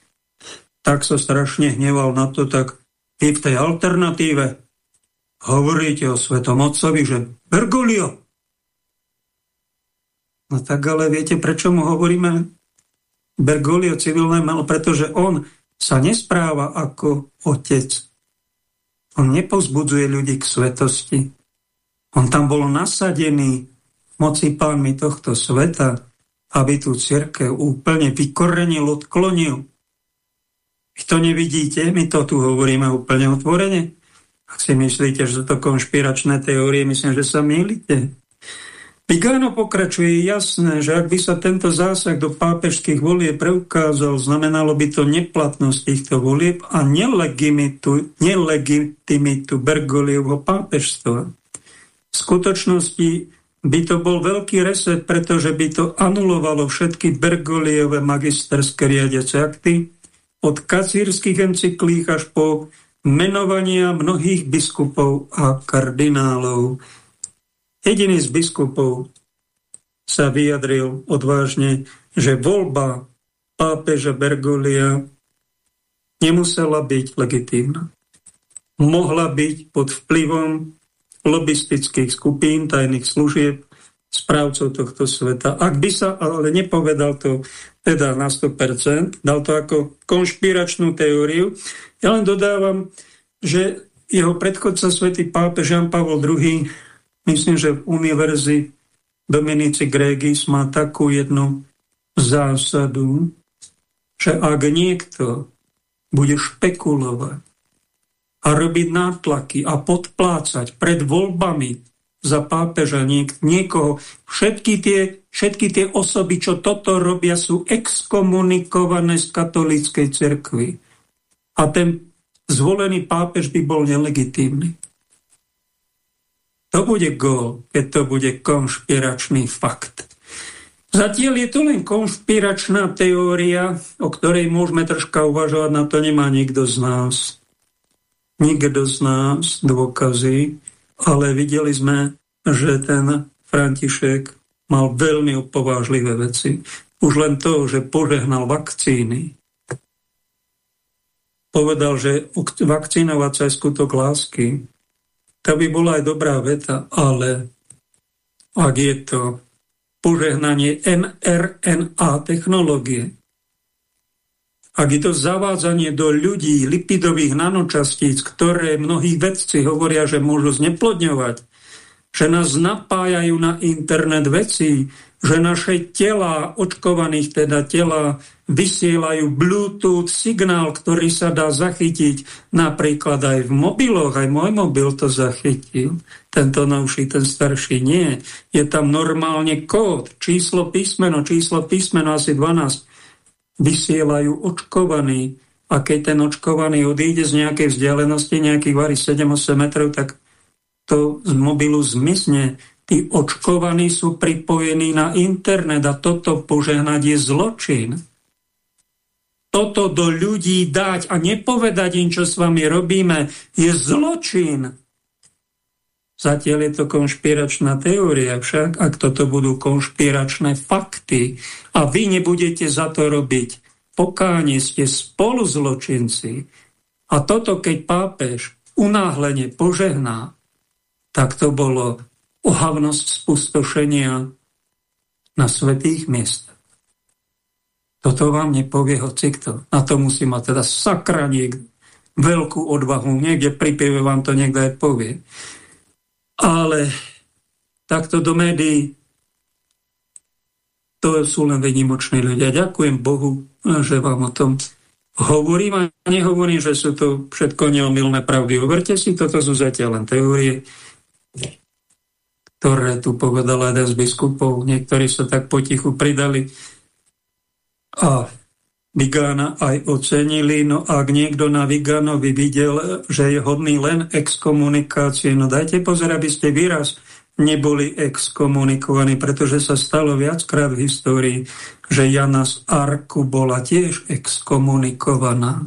tak sa strašne hneval na to, tak vy v tej alternatíve hovoríte o Svetom Otcovi, že Bergoglio. No tak ale viete, prečo mu hovoríme Bergoglio civilné meno, pretože on sa nespráva ako otec. On nepozbudzuje ľudí k svetosti. On tam bol nasadený moci pánmi tohto sveta, aby tú církev úplne vykorenil, odklonil. Vy to nevidíte, my to tu hovoríme úplne otvorene. Ak si myslíte, že to konšpiračné teórie, myslím, že sa mýlite. Pigano pokračuje jasné, že ak by sa tento zásah do pápežských volieb preukázal, znamenalo by to neplatnosť týchto volieb a nelegitimitu, nelegitimitu Bergolievho pápežstva. V skutočnosti by to bol veľký reset, pretože by to anulovalo všetky Bergolieve magisterské riadiace akty, od kacírskych encyklík až po menovania mnohých biskupov a kardinálov. Jediný z biskupov sa vyjadril odvážne, že voľba pápeža Bergolia nemusela byť legitímna. Mohla byť pod vplyvom lobistických skupín, tajných služieb, správcov tohto sveta. Ak by sa ale nepovedal to teda na 100%, dal to ako konšpiračnú teóriu, ja len dodávam, že jeho predchodca svätý pápež Jean Pavel II Myslím, že v univerzi Dominici Gregis má takú jednu zásadu, že ak niekto bude špekulovať a robiť nátlaky a podplácať pred voľbami za pápeža niek niekoho, všetky tie, všetky tie osoby, čo toto robia, sú exkomunikované z katolíckej cerkvy. A ten zvolený pápež by bol nelegitímny. To bude gól, keď to bude konšpiračný fakt. Zatiaľ je to len konšpiračná teória, o ktorej môžeme troška uvažovať, na to nemá nikto z nás. Nikto z nás dôkazy, ale videli sme, že ten František mal veľmi upovážlivé veci. Už len to, že požehnal vakcíny. Povedal, že vakcinovať sa je skutok lásky. To by bola aj dobrá veta, ale ak je to požehnanie mRNA technológie, ak je to zavádzanie do ľudí lipidových nanočastíc, ktoré mnohí vedci hovoria, že môžu zneplodňovať, že nás napájajú na internet veci, že naše tela, očkovaných teda tela, vysielajú Bluetooth signál, ktorý sa dá zachytiť napríklad aj v mobiloch, aj môj mobil to zachytil. Tento novší, ten starší nie. Je tam normálne kód, číslo písmeno, číslo písmeno asi 12. Vysielajú očkovaní a keď ten očkovaný odíde z nejakej vzdialenosti, nejakých varí 7-8 metrov, tak to z mobilu zmizne Tí očkovaní sú pripojení na internet a toto požehnať je zločin. Toto do ľudí dať a nepovedať im, čo s vami robíme, je zločin. Zatiaľ je to konšpiračná teória, však ak toto budú konšpiračné fakty a vy nebudete za to robiť pokánie, ste spolu zločinci. A toto, keď pápež unáhlene požehná, tak to bolo ohavnosť spustošenia na svetých miestach. Toto vám nepovie hocikto. Na to musí mať teda sakra niekto. Veľkú odvahu. Niekde pri pive vám to niekto aj povie. Ale takto do médií to sú len vynimoční ľudia. Ďakujem Bohu, že vám o tom hovorím a nehovorím, že sú to všetko neomilné pravdy. Overte si, toto sú zatiaľ len teórie ktoré tu povedal jeden z biskupov. Niektorí sa tak potichu pridali a Vigána aj ocenili. No ak niekto na Vigánovi videl, že je hodný len exkomunikácie, no dajte pozor, aby ste výraz neboli exkomunikovaní, pretože sa stalo viackrát v histórii, že Jana z Arku bola tiež exkomunikovaná.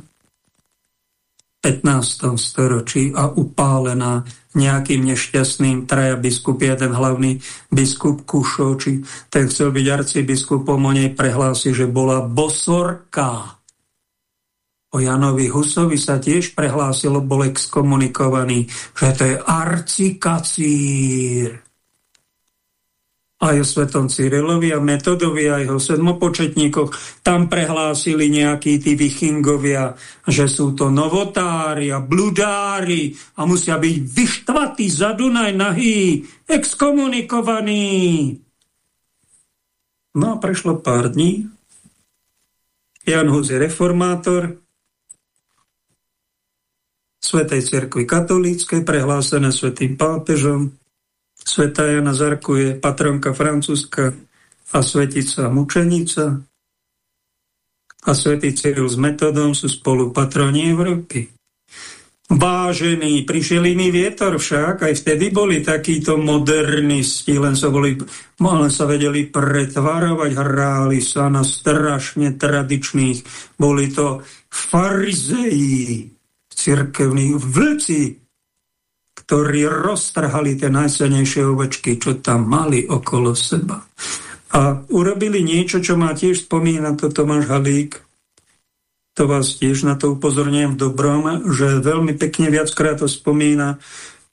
15. storočí a upálená nejakým nešťastným traja biskup, jeden hlavný biskup Kušo, či ten chcel byť arcibiskupom, o nej prehlási, že bola bosorka. O Janovi Husovi sa tiež prehlásilo, bol exkomunikovaný, že to je arcikacír. Aj o svetom Cyrilovi a Metodovi a jeho sedmopočetníkoch. Tam prehlásili nejakí tí vichingovia, že sú to novotári a bludári a musia byť vyštvatí za Dunaj nahý, exkomunikovaní. No a prešlo pár dní. Jan Hus je reformátor, Svetej cirkvi katolíckej, prehlásené svetým pápežom, Sveta Jana Zarku je patronka francúzska a svetica mučenica. A svetý Cyril s metodom sú spolu patroni Európy. Vážený, prišiel iný vietor však, aj vtedy boli takíto modernisti, len sa, boli, len sa vedeli pretvarovať, hráli sa na strašne tradičných. Boli to farizeji, cirkevní vlci, ktorí roztrhali tie najsenejšie ovečky, čo tam mali okolo seba. A urobili niečo, čo má tiež spomína to Tomáš Halík, to vás tiež na to upozorňujem v dobrom, že veľmi pekne viackrát to spomína,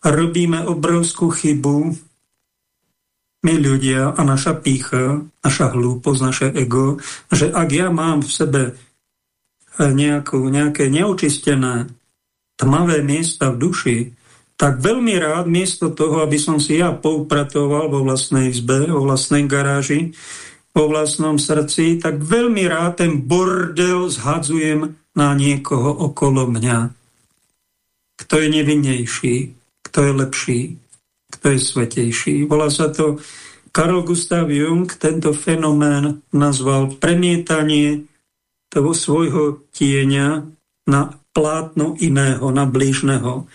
robíme obrovskú chybu, my ľudia a naša pícha, naša hlúposť, naše ego, že ak ja mám v sebe nejakú, nejaké neočistené tmavé miesta v duši, tak veľmi rád miesto toho, aby som si ja poupratoval vo vlastnej izbe, vo vlastnej garáži, vo vlastnom srdci, tak veľmi rád ten bordel zhadzujem na niekoho okolo mňa. Kto je nevinnejší, kto je lepší, kto je svetejší. Volá sa to Karol Gustav Jung tento fenomén nazval premietanie toho svojho tieňa na plátno iného, na blížneho.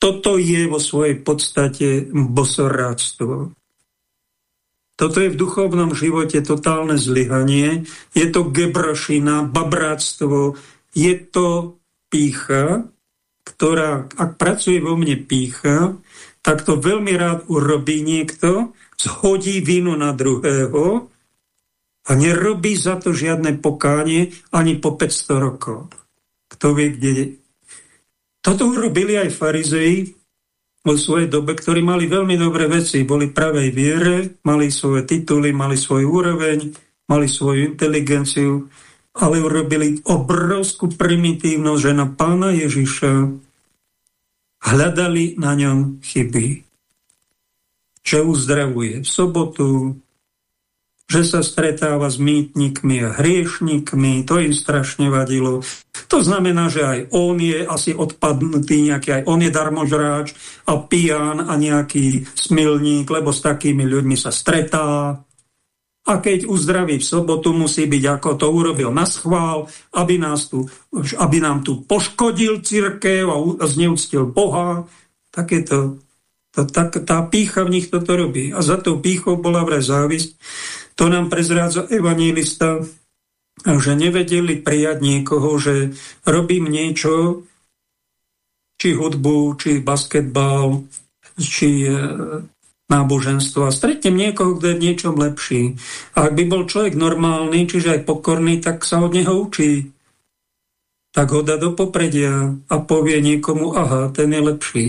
Toto je vo svojej podstate bosoráctvo. Toto je v duchovnom živote totálne zlyhanie, je to gebrošina, babráctvo, je to pícha, ktorá, ak pracuje vo mne pícha, tak to veľmi rád urobí niekto, zhodí vinu na druhého a nerobí za to žiadne pokánie ani po 500 rokov. Kto vie, kde toto urobili aj farizei vo svojej dobe, ktorí mali veľmi dobré veci, boli pravej viere, mali svoje tituly, mali svoj úroveň, mali svoju inteligenciu, ale urobili obrovskú primitívnosť, že na pána Ježiša hľadali na ňom chyby. Že uzdravuje v sobotu, že sa stretáva s mýtnikmi a hriešnikmi, to im strašne vadilo. To znamená, že aj on je asi odpadnutý, nejaký aj on je darmožráč a pijan a nejaký smilník, lebo s takými ľuďmi sa stretá. A keď uzdraví v sobotu, musí byť ako to urobil na schvál, aby, nás tu, aby nám tu poškodil církev a zneúctil Boha. Takéto, to, tak, tá pícha v nich toto robí. A za tou píchou bola vraj závisť, to nám prezrádza evanílista, že nevedeli prijať niekoho, že robím niečo, či hudbu, či basketbal, či e, náboženstvo a stretnem niekoho, kto je v niečom lepší. A ak by bol človek normálny, čiže aj pokorný, tak sa od neho učí. Tak ho dá do popredia a povie niekomu, aha, ten je lepší.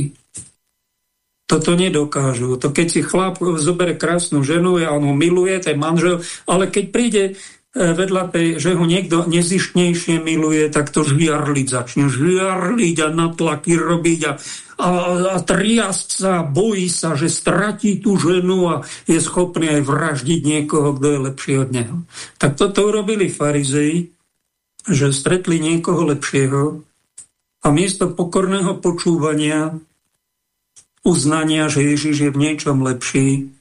Toto nedokážu. To keď si chlap zoberie krásnu ženu a on ho miluje, ten manžel, ale keď príde vedľa tej, že ho niekto nezištnejšie miluje, tak to žiarliť začne. Žiarliť a natlaky robiť a, a, a triasť sa, bojí sa, že stratí tú ženu a je schopný aj vraždiť niekoho, kto je lepší od neho. Tak toto urobili farizei, že stretli niekoho lepšieho a miesto pokorného počúvania uznania, že Ježiš je v niečom lepší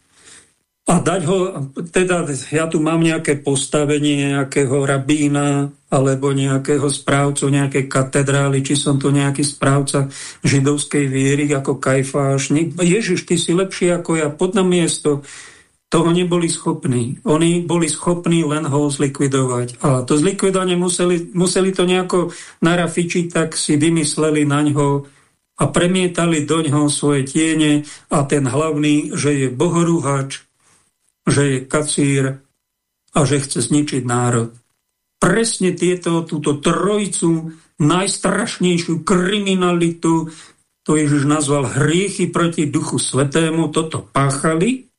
a dať ho, teda ja tu mám nejaké postavenie nejakého rabína alebo nejakého správcu nejakej katedrály, či som tu nejaký správca židovskej viery ako Kajfáš. Ježiš, ty si lepší ako ja, pod na miesto. Toho neboli schopní. Oni boli schopní len ho zlikvidovať. A to zlikvidovanie museli, museli to nejako narafičiť, tak si vymysleli na ňo a premietali do ňoho svoje tiene a ten hlavný, že je bohorúhač, že je kacír a že chce zničiť národ. Presne tieto, túto trojicu, najstrašnejšiu kriminalitu, to Ježiš nazval hriechy proti duchu svetému, toto páchali,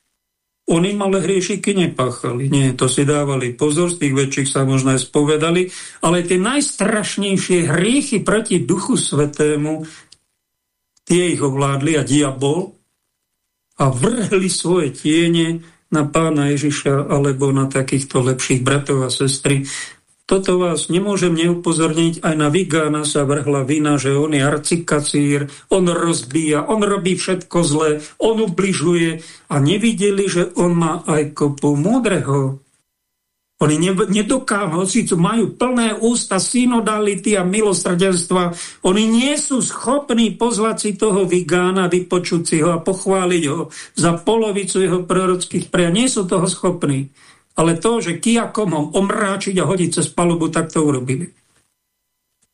Oni malé hriešiky nepáchali. Nie, to si dávali pozor, z tých väčších sa možno aj spovedali, ale tie najstrašnejšie hriechy proti Duchu Svetému, tie ich ovládli a diabol a vrhli svoje tiene na pána Ježiša alebo na takýchto lepších bratov a sestry. Toto vás nemôžem neupozorniť, aj na Vigána sa vrhla vina, že on je arcikacír, on rozbíja, on robí všetko zlé, on ubližuje a nevideli, že on má aj kopu múdreho. Oni nedokážu, hoci majú plné ústa synodality a milosrdenstva, oni nie sú schopní pozvať si toho Vigána, vypočuť si ho a pochváliť ho za polovicu jeho prorockých prejav. Nie sú toho schopní. Ale to, že kijakom ho omráčiť a hodiť cez palubu, tak to urobili.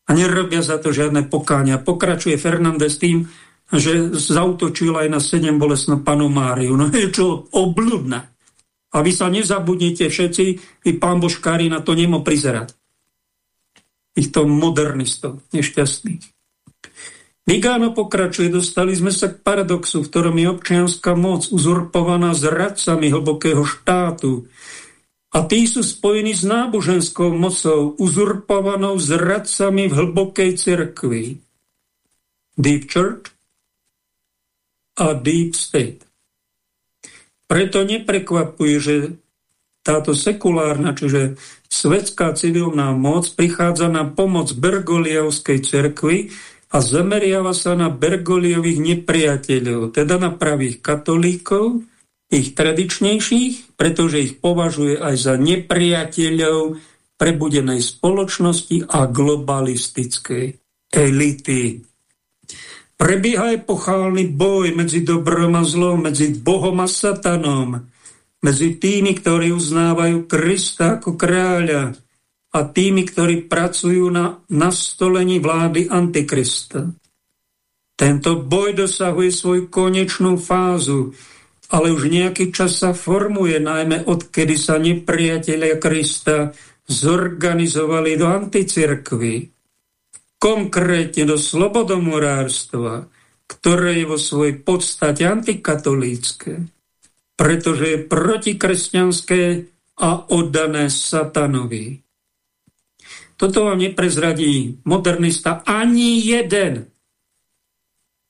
A nerobia za to žiadne pokáňa. Pokračuje Fernández tým, že zautočil aj na sedem bolesnú panu Máriu. No je čo obľudné. A vy sa nezabudnite všetci, i pán Božkári na to nemo prizerať. Týchto modernistov nešťastných. Vigáno pokračuje, dostali sme sa k paradoxu, v ktorom je občianská moc uzurpovaná zradcami hlbokého štátu, a tí sú spojení s náboženskou mocou, uzurpovanou zradcami v hlbokej cirkvi. Deep Church a Deep State. Preto neprekvapuje, že táto sekulárna, čiže svetská civilná moc prichádza na pomoc Bergolievskej cerkvi a zameriava sa na Bergoliových nepriateľov, teda na pravých katolíkov, ich tradičnejších, pretože ich považuje aj za nepriateľov prebudenej spoločnosti a globalistickej elity. Prebieha epochálny boj medzi dobrom a zlom, medzi Bohom a Satanom, medzi tými, ktorí uznávajú Krista ako kráľa a tými, ktorí pracujú na nastolení vlády Antikrista. Tento boj dosahuje svoju konečnú fázu, ale už nejaký čas sa formuje, najmä odkedy sa nepriatelia Krista zorganizovali do anticirkvy, konkrétne do slobodomurárstva, ktoré je vo svojej podstate antikatolícké, pretože je protikresťanské a oddané satanovi. Toto vám neprezradí modernista ani jeden.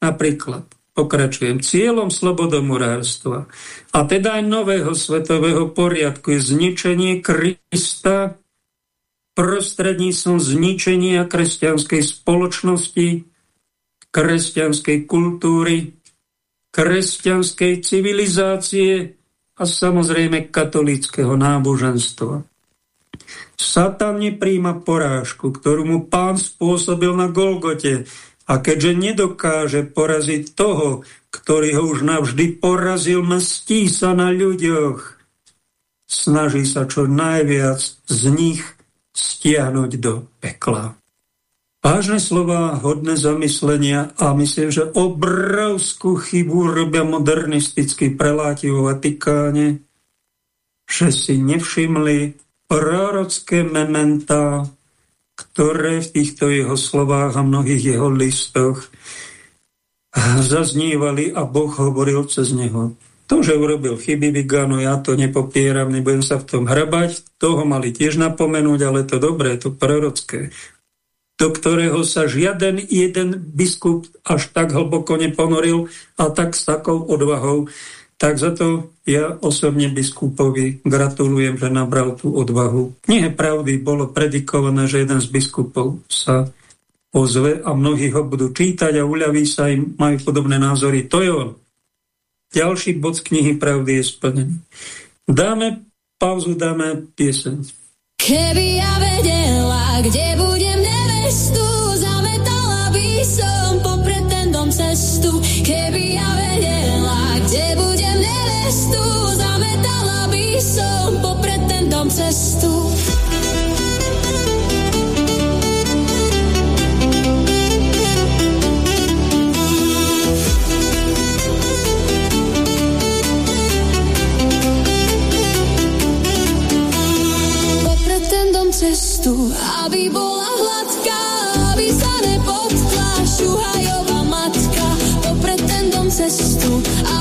Napríklad Pokračujem. Cieľom slobodomurárstva a teda aj nového svetového poriadku je zničenie Krista prostredníctvom zničenia kresťanskej spoločnosti, kresťanskej kultúry, kresťanskej civilizácie a samozrejme katolického náboženstva. Satan nepríjma porážku, ktorú mu pán spôsobil na Golgote, a keďže nedokáže poraziť toho, ktorý ho už navždy porazil, mstí sa na ľuďoch. Snaží sa čo najviac z nich stiahnuť do pekla. Vážne slova, hodné zamyslenia a myslím, že obrovskú chybu robia modernistickí preláti vo Vatikáne, že si nevšimli prorocké mementá ktoré v týchto jeho slovách a mnohých jeho listoch zaznívali a Boh hovoril cez neho. To, že urobil chyby Vigano, ja to nepopieram, nebudem sa v tom hrabať, toho mali tiež napomenúť, ale to dobré, to prorocké, do ktorého sa žiaden jeden biskup až tak hlboko neponoril a tak s takou odvahou, tak za to ja osobne biskupovi gratulujem, že nabral tú odvahu. Je pravdy bolo predikované, že jeden z biskupov sa ozve a mnohí ho budú čítať a uľaví sa im, majú podobné názory. To je on. Ďalší bod z knihy Pravdy je splnený. Dáme pauzu, dáme pieseň. Keby ja vedela, kde budem cestu, aby bola hladká, aby sa nepotkla šuhajová matka. Popred ten dom cestu, aby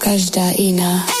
každá iná.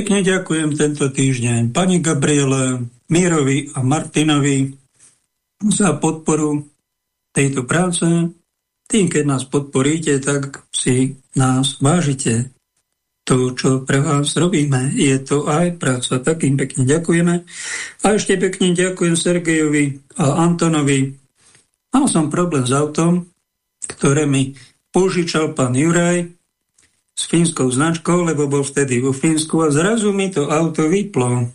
Pekne ďakujem tento týždeň pani Gabriele, Mírovi a Martinovi za podporu tejto práce. Tým, keď nás podporíte, tak si nás vážite. To, čo pre vás robíme, je to aj práca. Takým pekne ďakujeme. A ešte pekne ďakujem Sergejovi a Antonovi. Mal som problém s autom, ktoré mi požičal pán Juraj, s fínskou značkou, lebo bol vtedy vo Fínsku a zrazu mi to auto vyplo.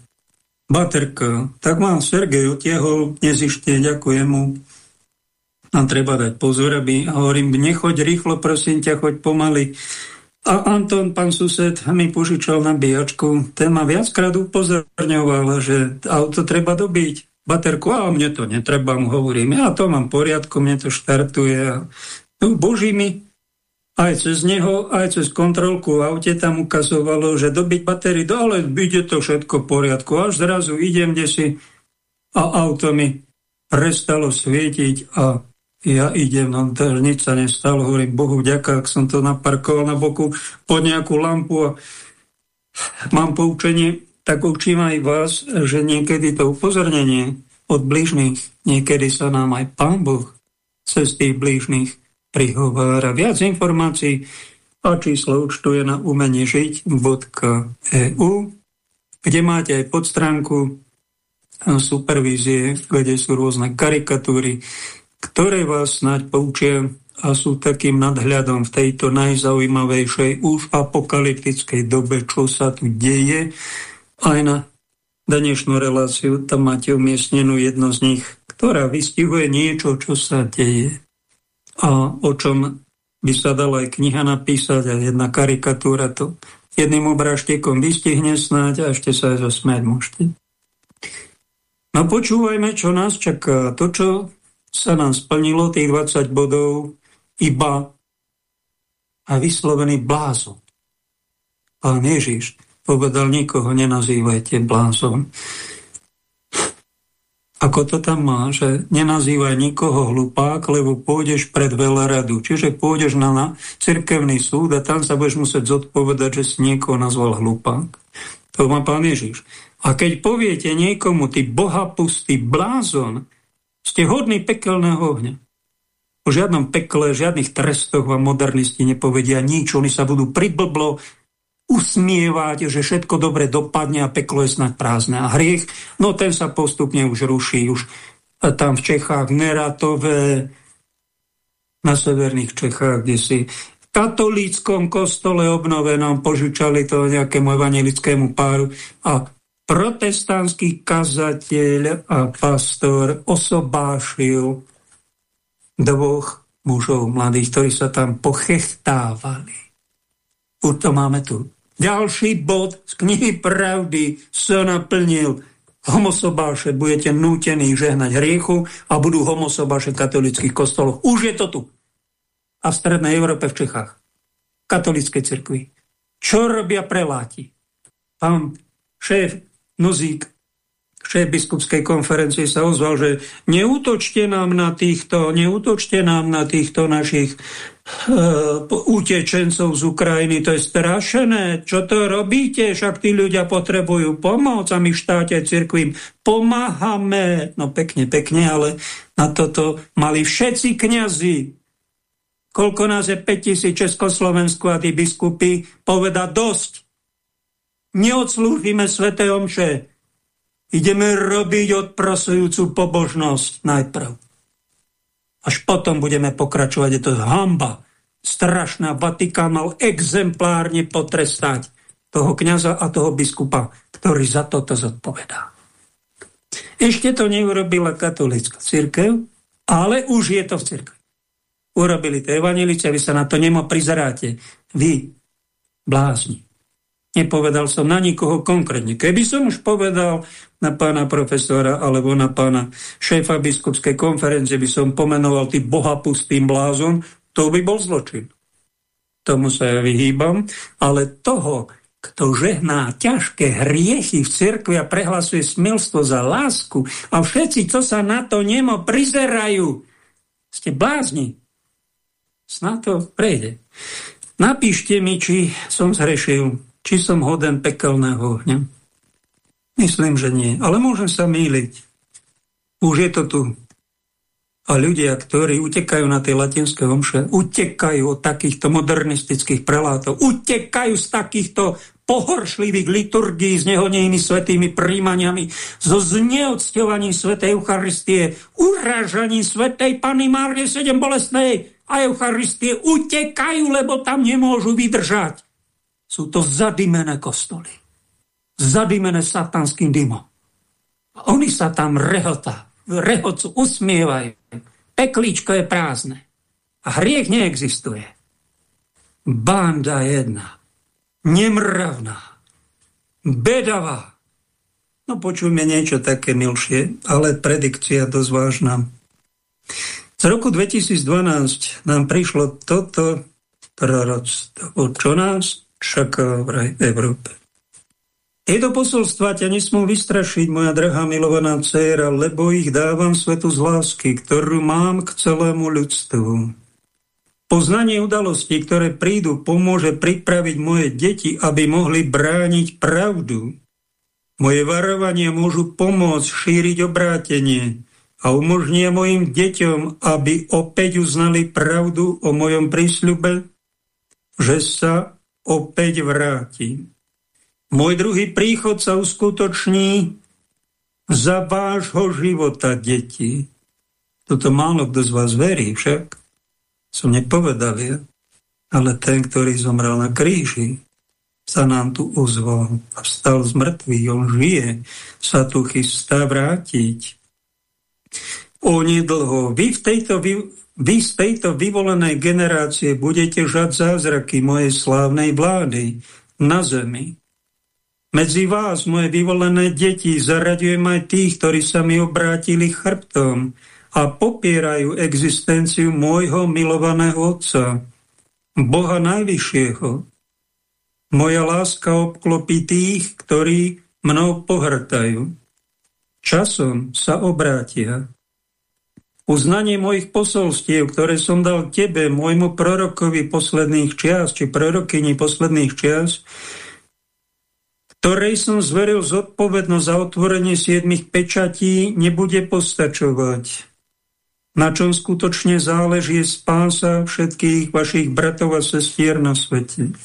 Baterka. Tak mám Sergej otiahol, nezište, ďakujem mu. A treba dať pozor, aby hovorím, nechoď rýchlo, prosím ťa, choď pomaly. A Anton, pán sused, mi požičal nabíjačku. Ten ma viackrát upozorňoval, že auto treba dobiť. Baterku, a mne to netreba, mu hovorím. Ja to mám poriadku, mne to štartuje. No, boží mi aj cez neho, aj cez kontrolku v aute tam ukazovalo, že dobiť batériu, no ale bude to všetko v poriadku. Až zrazu idem kde si a auto mi prestalo svietiť a ja idem, no nič sa nestalo, hovorím Bohu vďaka, ak som to naparkoval na boku pod nejakú lampu a mám poučenie, tak učím aj vás, že niekedy to upozornenie od blížnych, niekedy sa nám aj Pán Boh cez tých blížnych prihovára. Viac informácií a číslo účtu je na umeniežiť.eu, kde máte aj podstránku supervízie, kde sú rôzne karikatúry, ktoré vás snáď poučia a sú takým nadhľadom v tejto najzaujímavejšej už apokalyptickej dobe, čo sa tu deje. Aj na dnešnú reláciu tam máte umiestnenú jedno z nich, ktorá vystihuje niečo, čo sa deje a o čom by sa dala aj kniha napísať a jedna karikatúra to jedným obrážtekom vystihne snáď a ešte sa aj zasmiať môžete. No počúvajme, čo nás čaká. To, čo sa nám splnilo, tých 20 bodov, iba a vyslovený blázon. Pán Ježiš povedal, nikoho nenazývajte blázon. Ako to tam má, že nenazývaj nikoho hlupák, lebo pôjdeš pred veľaradu. Čiže pôjdeš na, na cirkevný súd a tam sa budeš musieť zodpovedať, že si niekoho nazval hlupák. To má pán Ježiš. A keď poviete niekomu, ty bohapustý blázon, ste hodný pekelného ohňa. O žiadnom pekle, žiadnych trestoch vám modernisti nepovedia nič, oni sa budú priblblo usmievať, že všetko dobre dopadne a peklo je snad prázdne. A hriech, no ten sa postupne už ruší. Už tam v Čechách, Neratové, na severných Čechách, kde si v katolíckom kostole obnovenom požičali to nejakému evangelickému páru a protestantský kazateľ a pastor osobášil dvoch mužov mladých, ktorí sa tam pochechtávali. Už to máme tu. Ďalší bod z knihy pravdy sa naplnil. Homosobáše budete nútení žehnať hriechu a budú homosobáše v katolických kostoloch. Už je to tu. A v Strednej Európe v Čechách. Katolíckej cirkvi. Čo robia preláti? Pán šéf Nozík šéf biskupskej konferencie sa ozval, že neútočte nám na týchto, neútočte nám na týchto našich uh, utečencov z Ukrajiny, to je strašené. Čo to robíte? Však tí ľudia potrebujú pomoc a my v štáte cirkvím pomáhame. No pekne, pekne, ale na toto mali všetci kňazi. Koľko nás je 5000 Československu a tí biskupy poveda dosť. Neodslúžime Svete Omše Ideme robiť odprosujúcu pobožnosť najprv. Až potom budeme pokračovať. Je to hamba. Strašná. Vatikán mal exemplárne potrestať toho kniaza a toho biskupa, ktorý za toto zodpovedá. Ešte to neurobila katolická církev, ale už je to v církvi. Urobili to evanilice, vy sa na to nemo prizeráte. Vy, blázni. Nepovedal som na nikoho konkrétne. Keby som už povedal na pána profesora alebo na pána šéfa biskupskej konferencie, by som pomenoval tý bohapustým blázon, to by bol zločin. Tomu sa ja vyhýbam, ale toho, kto žehná ťažké hriechy v cirkvi a prehlasuje smilstvo za lásku a všetci, co sa na to nemo prizerajú, ste blázni. Snad to prejde. Napíšte mi, či som zhrešil či som hoden pekelného ohňa? Myslím, že nie, ale môžem sa míliť. Už je to tu. A ľudia, ktorí utekajú na tej latinské omše, utekajú od takýchto modernistických prelátov, utekajú z takýchto pohoršlivých liturgií s nehodnými svetými príjmaniami, so zneocťovaním svetej Eucharistie, urážaním svetej Pany Márie sedem bolestnej a Eucharistie utekajú, lebo tam nemôžu vydržať. Sú to zadimené kostoly. Zadimené satanským dymom. Oni sa tam rehota, rehocu usmievajú. Peklíčko je prázdne. A hriech neexistuje. Banda jedna. Nemravná. Bedavá. No počujme niečo také milšie, ale predikcia dosť vážna. Z roku 2012 nám prišlo toto proroctvo, čo nás čaká vraj Európe. Tieto posolstva ťa nesmú vystrašiť, moja drahá milovaná dcéra, lebo ich dávam svetu z lásky, ktorú mám k celému ľudstvu. Poznanie udalostí, ktoré prídu, pomôže pripraviť moje deti, aby mohli brániť pravdu. Moje varovania môžu pomôcť šíriť obrátenie a umožnia mojim deťom, aby opäť uznali pravdu o mojom prísľube, že sa opäť vráti. Môj druhý príchod sa uskutoční za vášho života, deti. Toto málo kto z vás verí však. Som nepovedal ja. Ale ten, ktorý zomrel na kríži, sa nám tu ozval a vstal z mŕtvych. On žije, sa tu chystá vrátiť. Onedlho, vy v tejto vy z tejto vyvolenej generácie budete žať zázraky mojej slávnej vlády na zemi. Medzi vás, moje vyvolené deti, zaraďujem aj tých, ktorí sa mi obrátili chrbtom a popierajú existenciu môjho milovaného Otca, Boha Najvyššieho. Moja láska obklopí tých, ktorí mnou pohrtajú. Časom sa obrátia Uznanie mojich posolstiev, ktoré som dal tebe, môjmu prorokovi posledných čias, či prorokyni posledných čias, ktorej som zveril zodpovednosť za otvorenie siedmých pečatí, nebude postačovať. Na čom skutočne záleží spása všetkých vašich bratov a sestier na svete.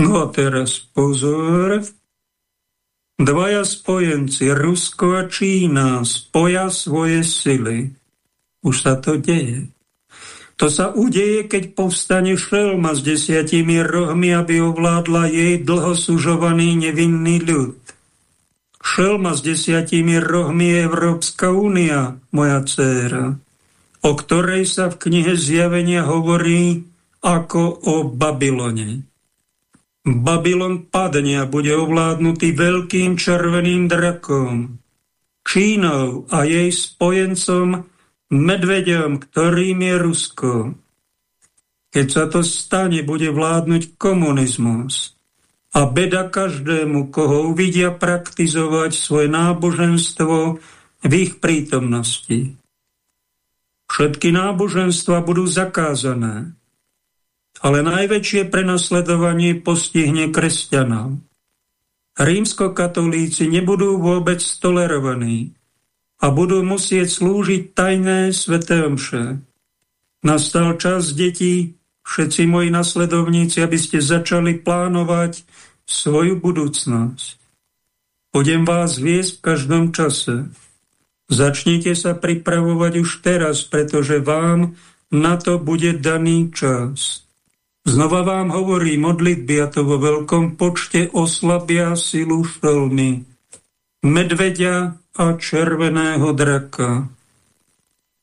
No a teraz pozor, Dvaja spojenci, Rusko a Čína, spoja svoje sily. Už sa to deje. To sa udeje, keď povstane šelma s desiatimi rohmi, aby ovládla jej dlhosužovaný nevinný ľud. Šelma s desiatimi rohmi je Európska únia, moja dcéra, o ktorej sa v knihe Zjavenia hovorí ako o Babylone. Babylon padne a bude ovládnutý veľkým červeným drakom, Čínou a jej spojencom medvedom, ktorým je Rusko. Keď sa to stane, bude vládnuť komunizmus. a beda každému, koho uvidia praktizovať svoje náboženstvo v ich prítomnosti. Všetky náboženstva budú zakázané, ale najväčšie prenasledovanie postihne kresťanov. Rímskokatolíci nebudú vôbec tolerovaní a budú musieť slúžiť tajné sveté omše. Nastal čas detí, všetci moji nasledovníci, aby ste začali plánovať svoju budúcnosť. Budem vás viesť v každom čase. Začnite sa pripravovať už teraz, pretože vám na to bude daný čas. Znova vám hovorí modlitby a to vo veľkom počte oslabia silu šelmy, medvedia a červeného draka.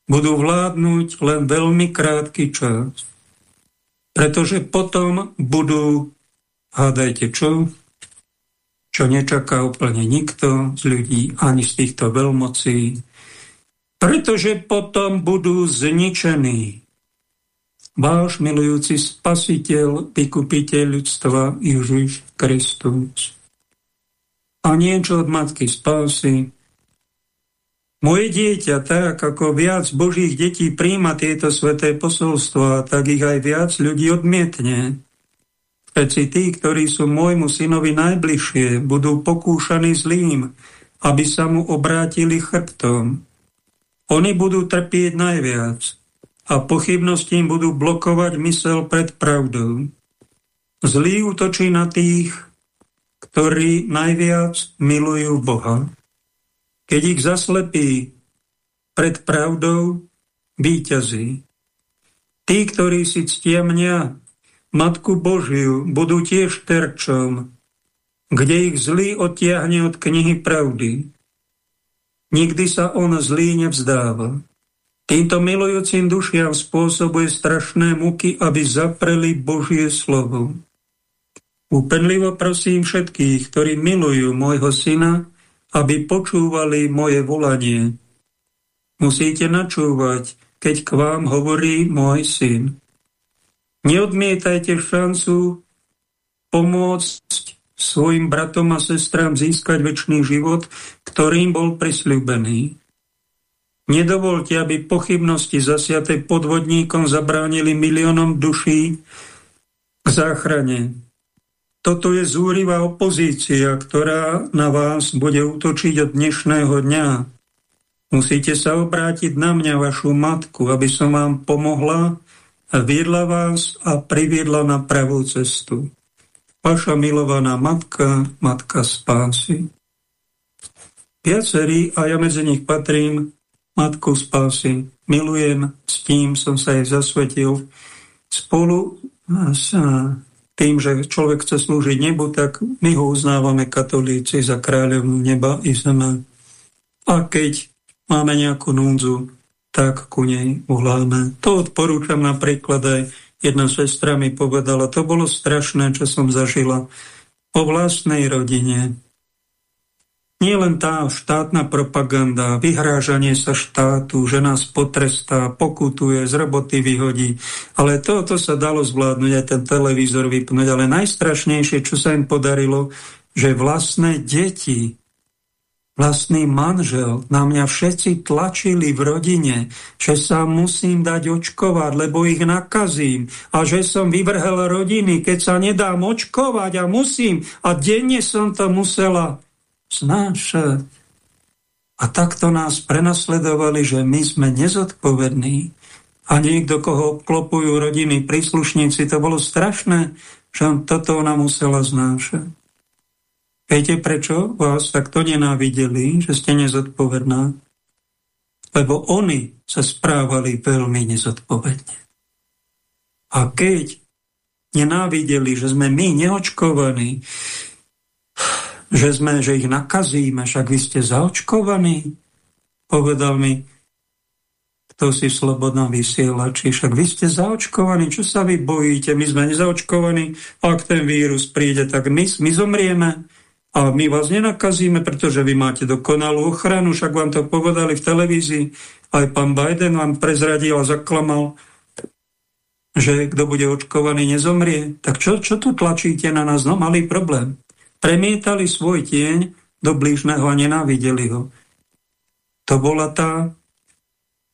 Budú vládnuť len veľmi krátky čas. Pretože potom budú Hádajte čo? Čo nečaká úplne nikto z ľudí, ani z týchto veľmocí. Pretože potom budú zničení. Váš milujúci spasiteľ, vykupiteľ ľudstva Ježiš Kristus. A niečo od Matky spásy. Moje dieťa, tak ako viac Božích detí príjma tieto sveté posolstva, tak ich aj viac ľudí odmietne. Všetci tí, ktorí sú môjmu synovi najbližšie, budú pokúšaní zlým, aby sa mu obrátili chrbtom. Oni budú trpieť najviac a pochybnosti im budú blokovať mysel pred pravdou. Zlý útočí na tých, ktorí najviac milujú Boha. Keď ich zaslepí pred pravdou, víťazí. Tí, ktorí si ctia mňa Matku Božiu budú tiež terčom, kde ich zlý odtiahne od knihy pravdy. Nikdy sa on zlý nevzdáva. Týmto milujúcim dušiam spôsobuje strašné muky, aby zapreli Božie slovo. Úpenlivo prosím všetkých, ktorí milujú môjho syna, aby počúvali moje volanie. Musíte načúvať, keď k vám hovorí môj syn. Neodmietajte šancu pomôcť svojim bratom a sestrám získať väčší život, ktorým bol prisľúbený. Nedovolte, aby pochybnosti zasiate podvodníkom zabránili miliónom duší k záchrane. Toto je zúrivá opozícia, ktorá na vás bude útočiť od dnešného dňa. Musíte sa obrátiť na mňa, vašu matku, aby som vám pomohla viedla vás a priviedla na pravú cestu. Vaša milovaná matka, matka spásy. Viacerí, a ja medzi nich patrím, matku spásy, milujem, s tým som sa jej zasvetil. Spolu s tým, že človek chce slúžiť nebu, tak my ho uznávame katolíci za kráľovnú neba i zeme. A keď máme nejakú núdzu, tak ku nej voláme. To odporúčam napríklad aj jedna sestra mi povedala, to bolo strašné, čo som zažila o vlastnej rodine. Nie len tá štátna propaganda, vyhrážanie sa štátu, že nás potrestá, pokutuje, z roboty vyhodí, ale toto sa dalo zvládnuť, aj ten televízor vypnúť, ale najstrašnejšie, čo sa im podarilo, že vlastné deti vlastný manžel, na mňa všetci tlačili v rodine, že sa musím dať očkovať, lebo ich nakazím a že som vyvrhel rodiny, keď sa nedám očkovať a musím. A denne som to musela znášať. A takto nás prenasledovali, že my sme nezodpovední a niekto, koho obklopujú rodiny, príslušníci, to bolo strašné, že on toto ona musela znášať. Viete, prečo vás takto nenávideli, že ste nezodpovedná? Lebo oni sa správali veľmi nezodpovedne. A keď nenávideli, že sme my neočkovaní, že, sme, že ich nakazíme, však vy ste zaočkovaní, povedal mi, kto si v slobodnom vysielači, však vy ste zaočkovaní, čo sa vy bojíte, my sme nezaočkovaní, ak ten vírus príde, tak my, my zomrieme. A my vás nenakazíme, pretože vy máte dokonalú ochranu, však vám to povedali v televízii. Aj pán Biden vám prezradil a zaklamal, že kto bude očkovaný, nezomrie. Tak čo, čo tu tlačíte na nás? No malý problém. Premietali svoj tieň do blížneho a nenávideli ho. To bola tá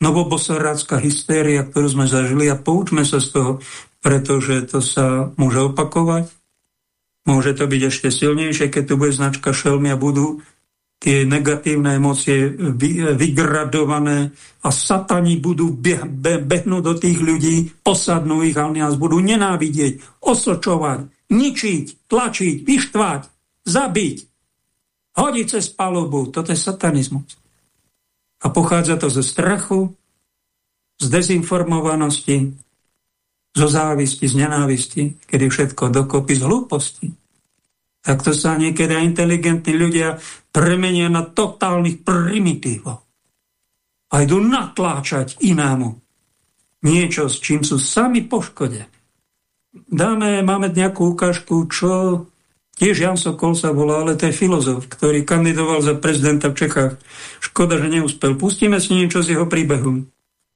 novobosarácká hystéria, ktorú sme zažili a poučme sa z toho, pretože to sa môže opakovať. Môže to byť ešte silnejšie, keď tu bude značka šelmy a budú tie negatívne emócie vygradované a satani budú be be behnúť do tých ľudí, posadnú ich a oni nás budú nenávidieť, osočovať, ničiť, tlačiť, vyštvať, zabiť, hodiť cez palubu. Toto je satanizmus. A pochádza to ze strachu, z dezinformovanosti, zo závisti, z nenávisti, kedy všetko dokopy z hlúposti. to sa niekedy inteligentní ľudia premenia na totálnych primitívov. A idú natláčať inému niečo, s čím sú sami poškodení. Dáme, máme nejakú ukážku, čo tiež Jan Sokol sa volá, ale to je filozof, ktorý kandidoval za prezidenta v Čechách. Škoda, že neúspel. Pustíme si niečo z jeho príbehu.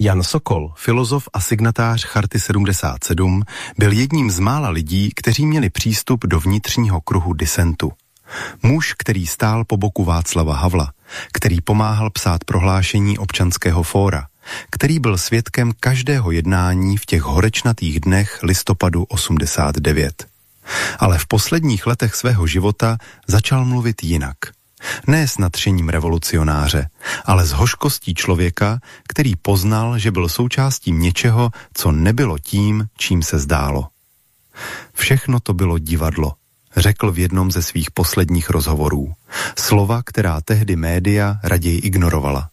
Jan Sokol, filozof a signatář Charty 77, byl jedním z mála lidí, kteří měli přístup do vnitřního kruhu disentu. Muž, který stál po boku Václava Havla, který pomáhal psát prohlášení občanského fóra, který byl svědkem každého jednání v těch horečnatých dnech listopadu 89. Ale v posledních letech svého života začal mluvit jinak. Ne s nadšením revolucionáře, ale s hoškostí člověka, který poznal, že byl součástí něčeho, co nebylo tím, čím se zdálo. Všechno to bylo divadlo, řekl v jednom ze svých posledních rozhovorů. Slova, která tehdy média raději ignorovala.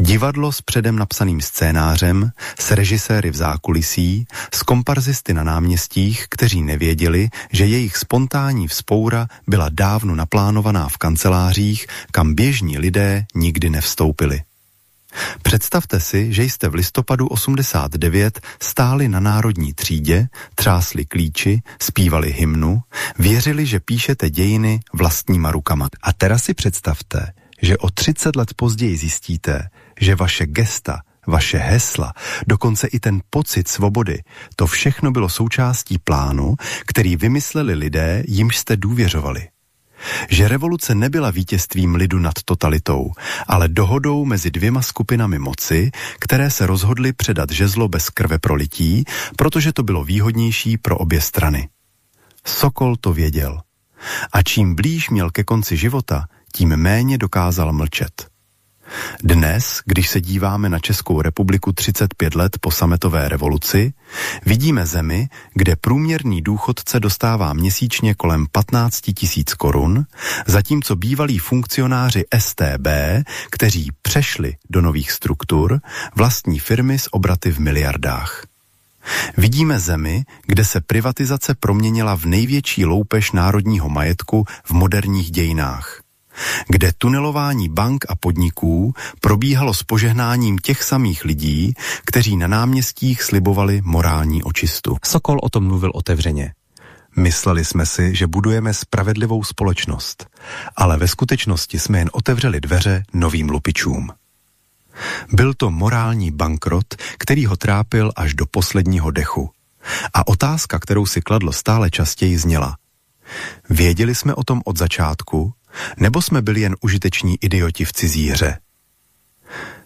Divadlo s předem napsaným scénářem, s režiséry v zákulisí, s komparzisty na náměstích, kteří nevěděli, že jejich spontánní vzpoura byla dávno naplánovaná v kancelářích, kam běžní lidé nikdy nevstoupili. Představte si, že jste v listopadu 89 stáli na národní třídě, třásli klíči, zpívali hymnu, věřili, že píšete dějiny vlastníma rukama. A teraz si představte, že o 30 let později zjistíte, že vaše gesta, vaše hesla, dokonce i ten pocit svobody, to všechno bylo součástí plánu, který vymysleli lidé, jimž jste důvěřovali že revoluce nebyla vítězstvím lidu nad totalitou, ale dohodou mezi dvěma skupinami moci, které se rozhodly předat žezlo bez krve prolití, protože to bylo výhodnější pro obě strany. Sokol to věděl. A čím blíž měl ke konci života, tím méně dokázal mlčet. Dnes, když se díváme na Českou republiku 35 let po sametové revoluci, vidíme zemi, kde průměrný důchodce dostává měsíčně kolem 15 tisíc korun, zatímco bývalí funkcionáři STB, kteří přešli do nových struktur, vlastní firmy s obraty v miliardách. Vidíme zemi, kde se privatizace proměnila v největší loupež národního majetku v moderních dějinách kde tunelování bank a podniků probíhalo s požehnáním těch samých lidí, kteří na náměstích slibovali morální očistu. Sokol o tom mluvil otevřeně. Mysleli jsme si, že budujeme spravedlivou společnost, ale ve skutečnosti jsme jen otevřeli dveře novým lupičům. Byl to morální bankrot, který ho trápil až do posledního dechu. A otázka, kterou si kladl stále častěji, zněla. Věděli jsme o tom od začátku, nebo jsme byli jen užiteční idioti v cizí hře?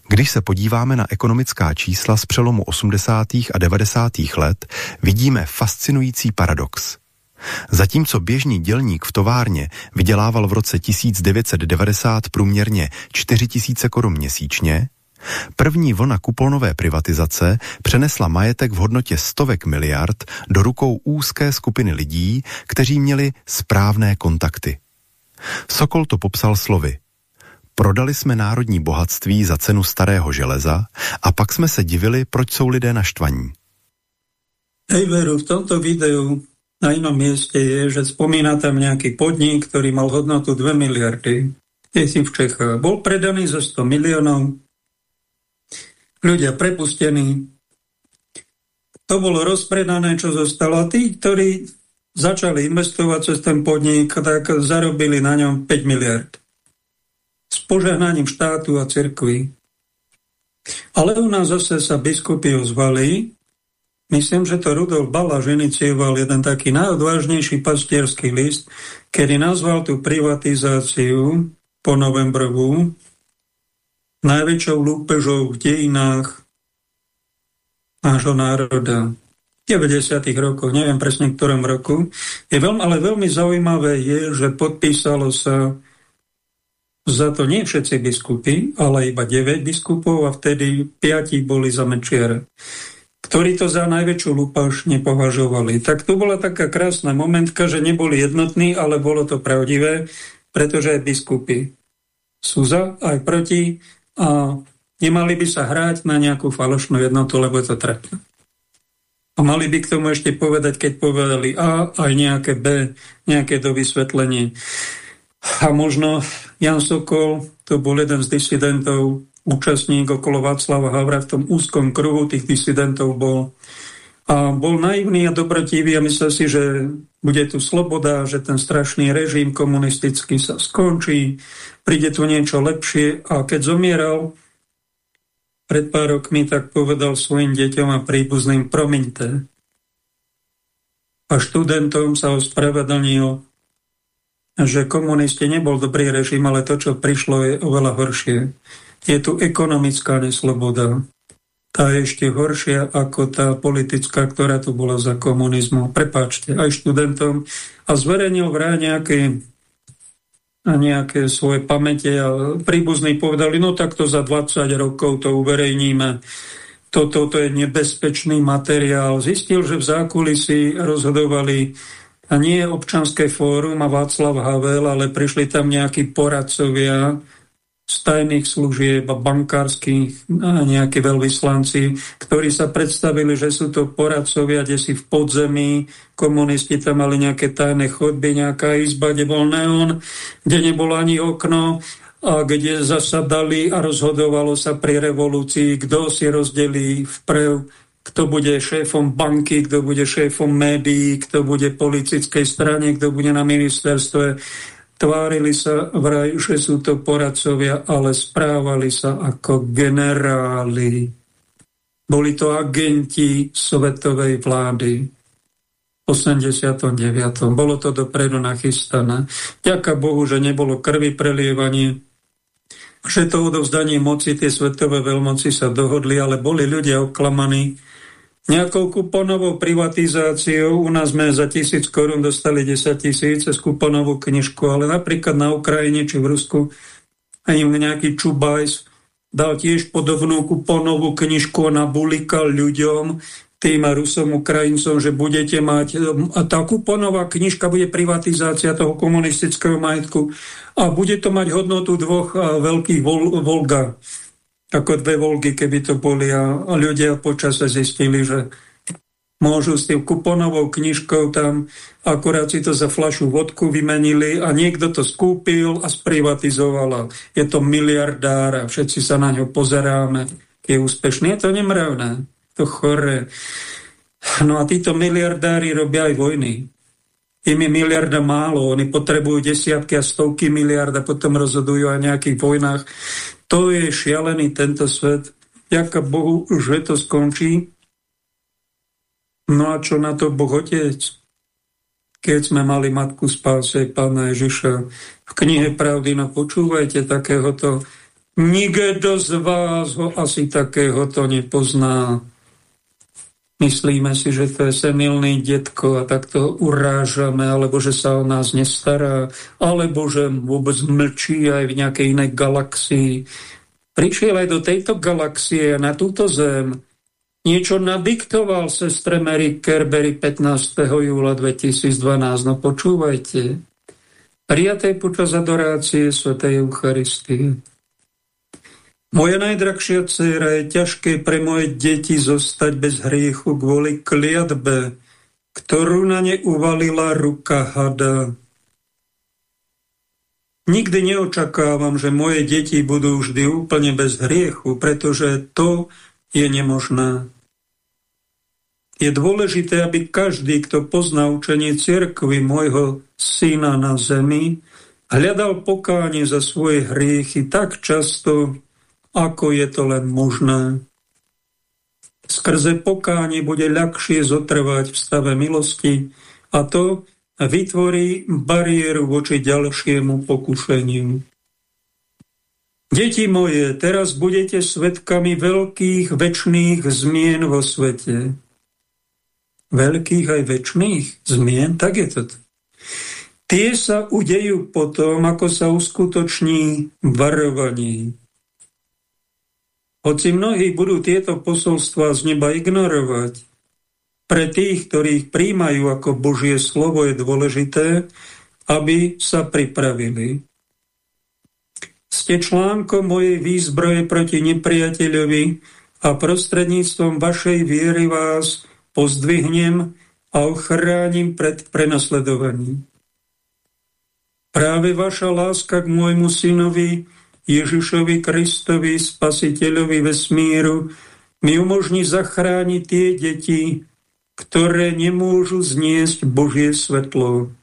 Když se podíváme na ekonomická čísla z přelomu 80. a 90. let, vidíme fascinující paradox. Zatímco běžný dělník v továrně vydělával v roce 1990 průměrně 4000 korun měsíčně, První vlna kuponové privatizace přenesla majetek v hodnotě stovek miliard do rukou úzké skupiny lidí, kteří měli správné kontakty. Sokol to popsal slovy. Prodali jsme národní bohatství za cenu starého železa a pak jsme se divili, proč jsou lidé naštvaní. Hej Veru, v tomto videu na inom mieste je, že spomína tam nejaký podnik, ktorý mal hodnotu 2 miliardy. Je si v Čechách. Bol predaný za 100 miliónov. Ľudia prepustení. To bolo rozpredané, čo zostalo. A tí, ktorí začali investovať cez ten podnik, tak zarobili na ňom 5 miliard. S požehnaním štátu a cirkvi. Ale u nás zase sa biskupy ozvali myslím, že to Rudolf Balaš inicioval jeden taký najodvážnejší pastierský list, kedy nazval tú privatizáciu po novembrovú najväčšou lúpežou v dejinách nášho národa. 90. rokoch, neviem presne v ktorom roku. Je veľmi, ale veľmi zaujímavé je, že podpísalo sa za to nie všetci biskupy, ale iba 9 biskupov a vtedy 5 boli za Mečiara ktorí to za najväčšiu lúpaž nepovažovali. Tak to bola taká krásna momentka, že neboli jednotní, ale bolo to pravdivé, pretože aj biskupy sú za, aj proti a nemali by sa hrať na nejakú falošnú jednotu, lebo je to trapné. A mali by k tomu ešte povedať, keď povedali A, aj nejaké B, nejaké do vysvetlenie. A možno Jan Sokol, to bol jeden z disidentov, účastník okolo Václava Havra v tom úzkom kruhu tých disidentov bol. A bol naivný a dobrotivý a myslel si, že bude tu sloboda, že ten strašný režim komunistický sa skončí, príde tu niečo lepšie. A keď zomieral pred pár rokmi, tak povedal svojim deťom a príbuzným promiňte. A študentom sa ospravedlnil že komunisti nebol dobrý režim, ale to, čo prišlo, je oveľa horšie. Je tu ekonomická nesloboda. Tá je ešte horšia ako tá politická, ktorá tu bola za komunizmu. Prepáčte, aj študentom. A zverejnil vraj nejaké, nejaké svoje pamäte a príbuzní povedali, no tak to za 20 rokov to uverejníme toto to je nebezpečný materiál. Zistil, že v zákulisí rozhodovali a nie občanské fórum a Václav Havel, ale prišli tam nejakí poradcovia z tajných služieb bankárskych nejakí veľvyslanci, ktorí sa predstavili, že sú to poradcovia, kde si v podzemí, komunisti tam mali nejaké tajné chodby, nejaká izba, kde bol neon, kde nebolo ani okno a kde zasadali a rozhodovalo sa pri revolúcii, kto si rozdelí vprev kto bude šéfom banky, kto bude šéfom médií, kto bude politickej strane, kto bude na ministerstve. Tvárili sa vraj, že sú to poradcovia, ale správali sa ako generáli. Boli to agenti svetovej vlády. 89. Bolo to dopredu nachystané. Ďaká Bohu, že nebolo krvi prelievanie, že to odovzdanie moci, tie svetové veľmoci sa dohodli, ale boli ľudia oklamaní, nejakou kuponovou privatizáciou. U nás sme za tisíc korún dostali 10 tisíc cez kuponovú knižku, ale napríklad na Ukrajine či v Rusku aj nejaký Čubajs dal tiež podobnú kuponovú knižku a nabulikal ľuďom, tým Rusom, Ukrajincom, že budete mať... A tá kuponová knižka bude privatizácia toho komunistického majetku a bude to mať hodnotu dvoch veľkých vol, Volga ako dve volgy, keby to boli a, ľudia počase zistili, že môžu s tým kuponovou knižkou tam, akurát si to za flašu vodku vymenili a niekto to skúpil a sprivatizoval. Je to miliardár a všetci sa na ňo pozeráme. Je úspešný, je to nemravné, to chore. No a títo miliardári robia aj vojny. Im je miliarda málo, oni potrebujú desiatky a stovky miliard a potom rozhodujú o nejakých vojnách. To je šialený tento svet. Ďaká Bohu, že to skončí. No a čo na to Boh Otec? Keď sme mali Matku spáse Pána Ježiša v knihe Pravdy, no počúvajte takéhoto. Nikto z vás ho asi takéhoto nepozná. Myslíme si, že to je senilný detko a tak to urážame, alebo že sa o nás nestará, alebo že vôbec mlčí aj v nejakej inej galaxii. Prišiel aj do tejto galaxie, na túto zem, niečo nadiktoval sestre Mary Kerbery 15. júla 2012. No počúvajte. Prijaté počas adorácie Sv. Eucharistie. Moja najdrahšia dcera je ťažké pre moje deti zostať bez hriechu kvôli kliatbe, ktorú na ne uvalila ruka hada. Nikdy neočakávam, že moje deti budú vždy úplne bez hriechu, pretože to je nemožné. Je dôležité, aby každý, kto pozná učenie cirkvy môjho syna na zemi, hľadal pokánie za svoje hriechy tak často, ako je to len možné. Skrze pokánie bude ľahšie zotrvať v stave milosti a to vytvorí bariéru voči ďalšiemu pokušeniu. Deti moje, teraz budete svetkami veľkých väčšných zmien vo svete. Veľkých aj väčšných zmien, tak je to. Tie sa udejú potom, ako sa uskutoční varovanie. Hoci mnohí budú tieto posolstva z neba ignorovať, pre tých, ktorých príjmajú ako Božie slovo, je dôležité, aby sa pripravili ste článkom mojej výzbroje proti nepriateľovi a prostredníctvom vašej viery vás pozdvihnem a ochránim pred prenasledovaním. Práve vaša láska k môjmu synovi, Ježišovi Kristovi, spasiteľovi vesmíru, mi umožní zachrániť tie deti, ktoré nemôžu zniesť Božie svetlo.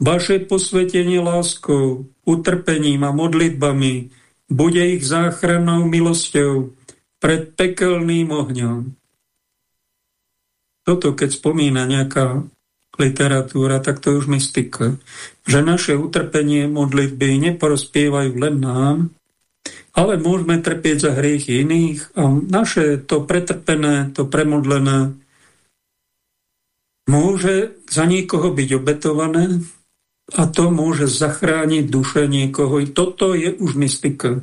Vaše posvetenie láskou, utrpením a modlitbami bude ich záchrannou milosťou pred pekelným ohňom. Toto, keď spomína nejaká literatúra, tak to je už mystika. Že naše utrpenie modlitby neporospievajú len nám, ale môžeme trpieť za hriechy iných a naše to pretrpené, to premodlené môže za niekoho byť obetované, a to môže zachrániť duše niekoho. Toto je už mystika,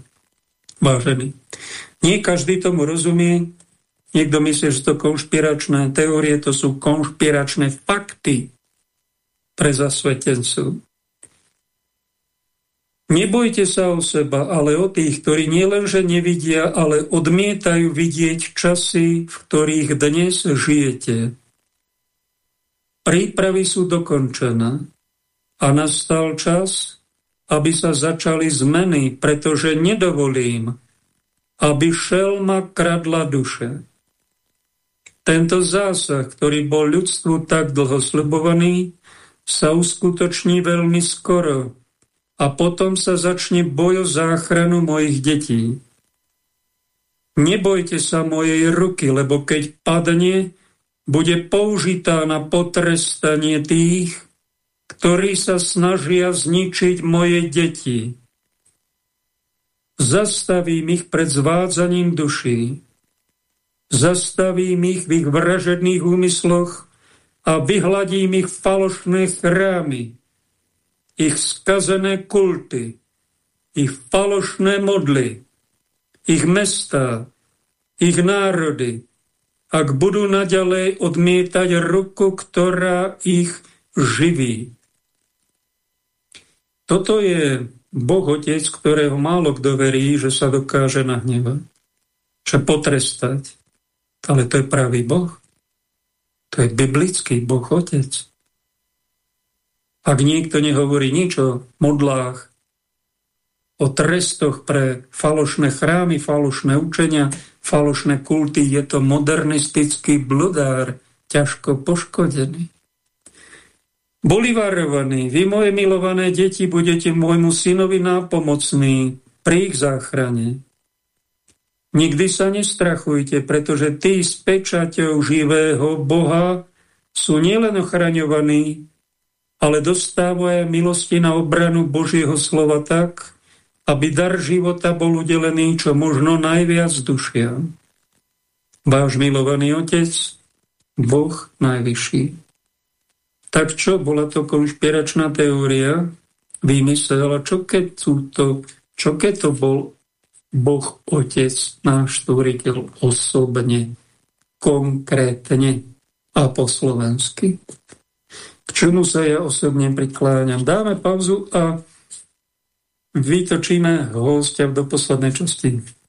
vážený. Nie každý tomu rozumie. Niekto myslí, že to konšpiračné teórie, to sú konšpiračné fakty pre zasvetencov. Nebojte sa o seba, ale o tých, ktorí nielenže nevidia, ale odmietajú vidieť časy, v ktorých dnes žijete. Prípravy sú dokončené. A nastal čas, aby sa začali zmeny, pretože nedovolím, aby šelma kradla duše. Tento zásah, ktorý bol ľudstvu tak dlho slibovaný, sa uskutoční veľmi skoro a potom sa začne boj o záchranu mojich detí. Nebojte sa mojej ruky, lebo keď padne, bude použitá na potrestanie tých, ktorí sa snažia zničiť moje deti. Zastavím ich pred zvádzaním duší. Zastavím ich v ich vražedných úmysloch a vyhladím ich falošné chrámy, ich skazené kulty, ich falošné modly, ich mesta, ich národy, ak budú naďalej odmietať ruku, ktorá ich živí. Toto je Boh Otec, ktorého málo kto verí, že sa dokáže nahnevať, že potrestať. Ale to je pravý Boh. To je biblický Boh Otec. Ak niekto nehovorí nič o modlách, o trestoch pre falošné chrámy, falošné učenia, falošné kulty, je to modernistický bludár, ťažko poškodený. Boli varovaní, vy moje milované deti budete môjmu synovi nápomocní pri ich záchrane. Nikdy sa nestrachujte, pretože tí s pečaťou živého Boha sú nielen ochraňovaní, ale dostávajú milosti na obranu Božieho slova tak, aby dar života bol udelený čo možno najviac dušiam. Váš milovaný Otec, Boh najvyšší. Tak čo, bola to konšpiračná teória, vymyslela, čo keď, sú to, čo keď to bol Boh Otec, náš stvoriteľ osobne, konkrétne a po slovensky. K čomu sa ja osobne prikláňam. Dáme pauzu a vytočíme hostia do poslednej časti.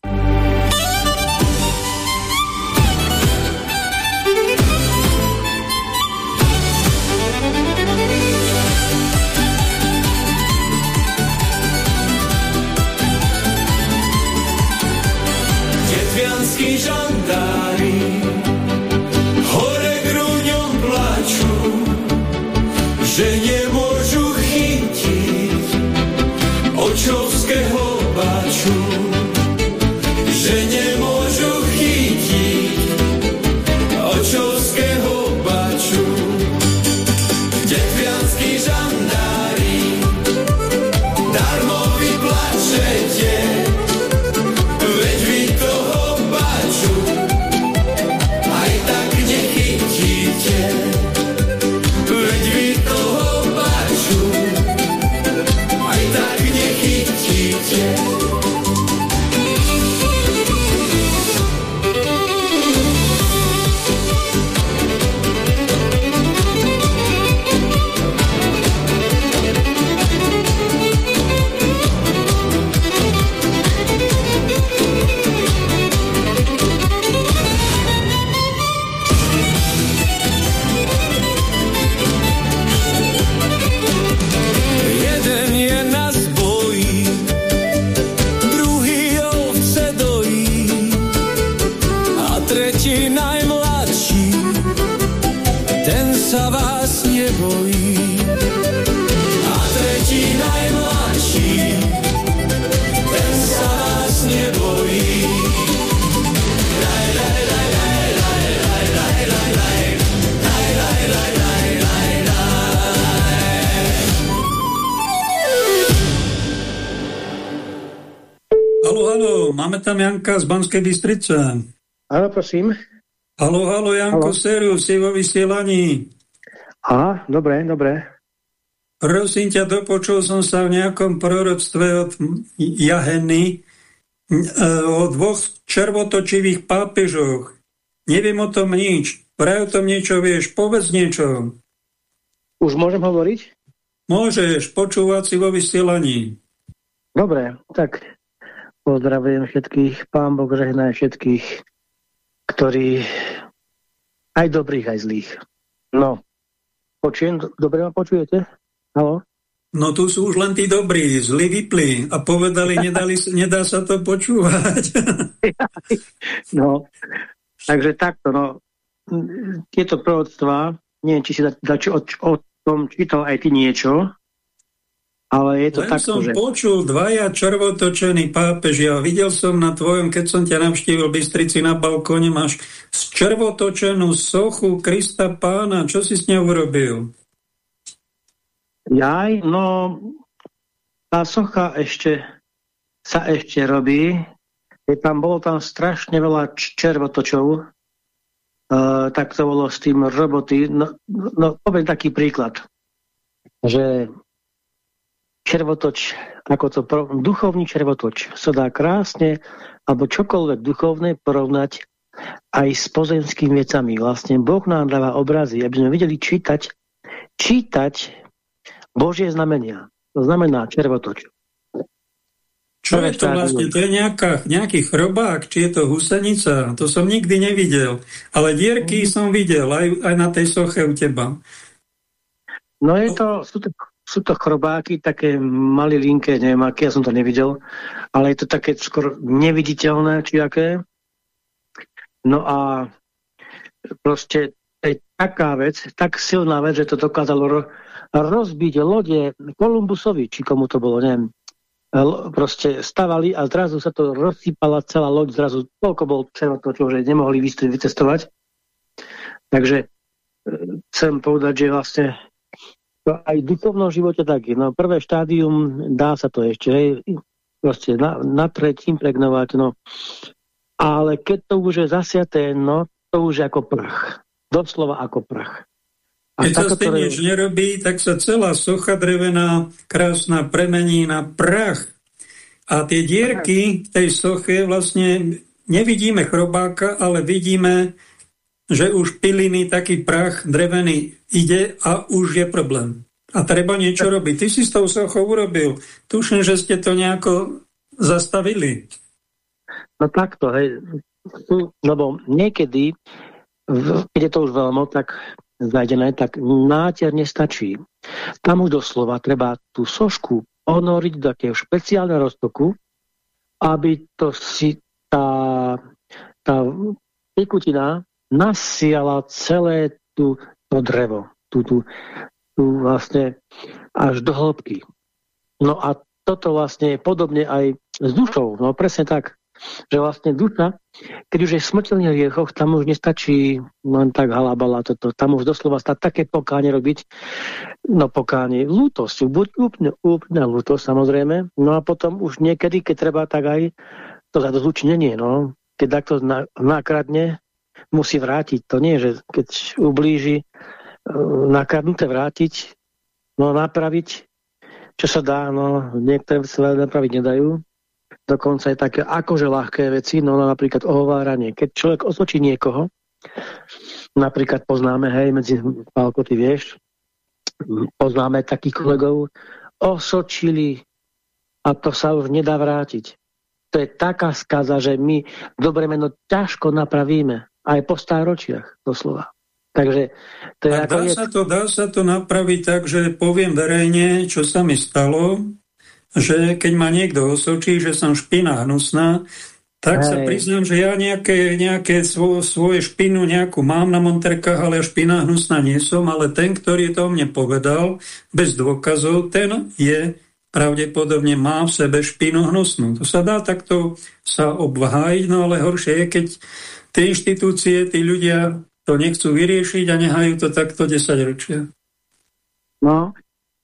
Tam Janka z Banskej Bystrice. Áno, prosím. Halo, halo, Janko, halo. si vo vysielaní. Aha, dobre, dobre. Prosím ťa, dopočul som sa v nejakom proroctve od Jaheny e, o dvoch červotočivých pápežoch. Neviem o tom nič. Vraj o tom niečo vieš. Povedz niečo. Už môžem hovoriť? Môžeš, počúvať si vo vysielaní. Dobre, tak pozdravujem všetkých. Pán Boh žehnaj všetkých ktorí aj dobrých, aj zlých. No, počujem, dobre ma počujete? Halo? No tu sú už len tí dobrí, zlí vypli a povedali, nedali, nedá sa to počúvať. no, takže takto, no, tieto prorodstva, neviem, či si da, da, o, o tom čítal aj ty niečo, ale je to Len takto, som že... počul dvaja červotočení pápeži a videl som na tvojom, keď som ťa navštívil v Bystrici na balkóne, máš červotočenú sochu Krista pána. Čo si s ňou urobil? Jaj, no tá socha ešte sa ešte robí. Je tam, bolo tam strašne veľa červotočov, uh, tak to bolo s tým roboty. No, no poviem taký príklad, že červotoč, ako to duchovný červotoč sa dá krásne, alebo čokoľvek duchovné porovnať aj s pozemskými vecami. Vlastne Boh nám dáva obrazy, aby sme videli čítať, čítať Božie znamenia. To znamená červotoč. Čo je to vlastne? To je nejaká, nejaký chrobák, či je to husenica? To som nikdy nevidel. Ale dierky mm. som videl aj, aj na tej soche u teba. No je to, sú to sú to chrobáky, také malilinké, neviem aké, ja som to nevidel, ale je to také skoro neviditeľné, či aké. No a proste je taká vec, tak silná vec, že to dokázalo ro rozbiť lode Kolumbusovi, či komu to bolo, neviem. Proste stavali a zrazu sa to rozsypala celá loď, zrazu toľko bol červotočov, že nemohli vycestovať. Takže e, chcem povedať, že vlastne to aj v duchovnom živote tak je. No prvé štádium, dá sa to ešte, hej, proste na, na tretím pregnovať, no. Ale keď to už je zasiaté, no, to už je ako prach. Doslova ako prach. A keď sa s tým nič nerobí, tak sa celá socha drevená, krásna, premení na prach. A tie dierky v tej soche vlastne nevidíme chrobáka, ale vidíme že už piliny, taký prach drevený ide a už je problém. A treba niečo robiť. Ty si s tou sochou urobil. Tuším, že ste to nejako zastavili. No takto, hej. Lebo niekedy, keď je to už veľmi tak zajdené, tak náter nestačí. Tam už doslova treba tú sošku honoriť do takého špeciálneho roztoku, aby to si tá, tá tekutina nasiala celé tú, to drevo, tú, tú, tú vlastne až do hĺbky. No a toto vlastne je podobne aj s dušou. No presne tak, že vlastne duša, keď už je v smrteľných riechoch, tam už nestačí len tak halabala toto. Tam už doslova stať také pokáne robiť, no pokáne, lútosť, buď úplne, úplne lútosť samozrejme, no a potom už niekedy, keď treba, tak aj to zadozlučnenie, no. Keď takto nákradne musí vrátiť. To nie, že keď ublíži, e, nakradnuté vrátiť, no napraviť, čo sa dá, no niektoré sa napraviť nedajú. Dokonca je také akože ľahké veci, no napríklad ohováranie. Keď človek osočí niekoho, napríklad poznáme, hej, medzi Pálko, ty vieš, poznáme takých kolegov, osočili a to sa už nedá vrátiť. To je taká skaza, že my dobre meno ťažko napravíme aj po stáročiach doslova. Takže to je, dá, je... Sa to, dá sa to napraviť tak, že poviem verejne, čo sa mi stalo, že keď ma niekto osočí, že som špina hnusná, Tak Hej. sa priznám, že ja nejaké, nejaké svo, svoje špinu nejakú mám na monterkách, ale špina hnusná nie som, ale ten, ktorý to mne povedal, bez dôkazov, ten je pravdepodobne má v sebe špinu hnusnú. To sa dá takto sa obhájiť, no ale horšie je, keď tie inštitúcie, tí ľudia to nechcú vyriešiť a nehajú to takto 10 ročia. No,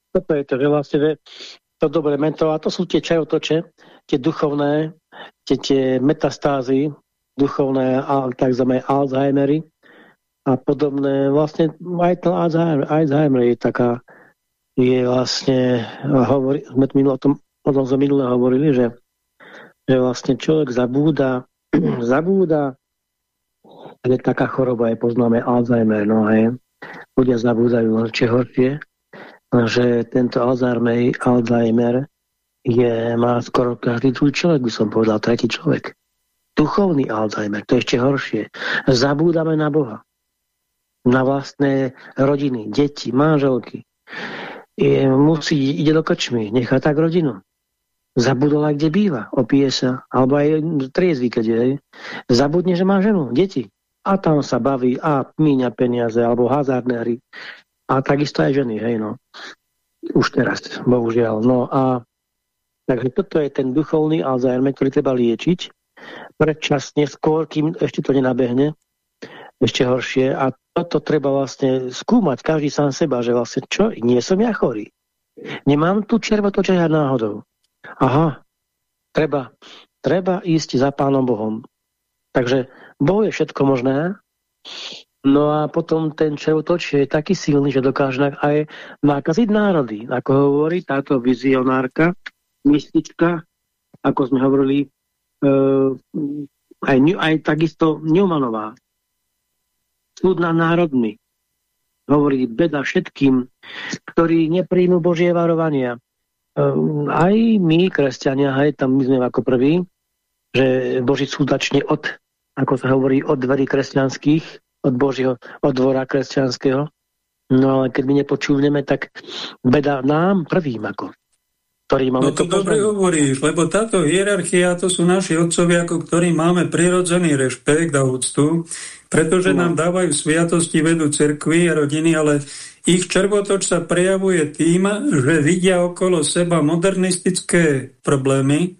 toto je to, vlastne to dobré mento, a to sú tie čajotoče, tie duchovné, tie, tie metastázy, duchovné, tzv. Alzheimery a podobné. Vlastne aj ten Alzheimer, Alzheimer je taká, je vlastne, hovorí, sme minul, o tom, o tom sme minule hovorili, že, že vlastne človek zabúda, zabúda, je taká choroba, je poznáme Alzheimer, no hej. Ľudia zabúdajú, čo horšie, že tento Alzheimer, Alzheimer je, má skoro každý druhý človek, by som povedal, tretí človek. Duchovný Alzheimer, to je ešte horšie. Zabúdame na Boha. Na vlastné rodiny, deti, manželky. Je, musí, ide do krčmy, nechá tak rodinu. Zabudol kde býva, opije sa, alebo aj triezvy, keď je. Zabudne, že má ženu, deti. A tam sa baví a míňa peniaze, alebo hazardné A takisto aj ženy, hej no. Už teraz, bohužiaľ. No a Takže toto je ten duchovný Alzheimer, ktorý treba liečiť predčasne, skôr, kým ešte to nenabehne, ešte horšie. A toto treba vlastne skúmať, každý sám seba, že vlastne čo, nie som ja chorý. Nemám tu červotočia náhodou. Aha, treba, treba ísť za Pánom Bohom. Takže Boh je všetko možné, No a potom ten červotoč je taký silný, že dokáže aj nakaziť národy. Ako hovorí táto vizionárka, mistička, ako sme hovorili, e, aj, aj takisto Newmanová. Súd na národmi. Hovorí beda všetkým, ktorí nepríjmu Božie varovania. E, aj my, kresťania, aj tam my sme ako prví, že Boží súd začne od, ako sa hovorí, od dverí kresťanských, od Božieho, od dvora kresťanského. No ale keď my nepočúvneme, tak beda nám prvým ako ktorý máme... No to dobre hovoríš, lebo táto hierarchia, to sú naši otcovia, ako ktorí máme prirodzený rešpekt a úctu, pretože no. nám dávajú sviatosti, vedú cerkvy a rodiny, ale ich červotoč sa prejavuje tým, že vidia okolo seba modernistické problémy.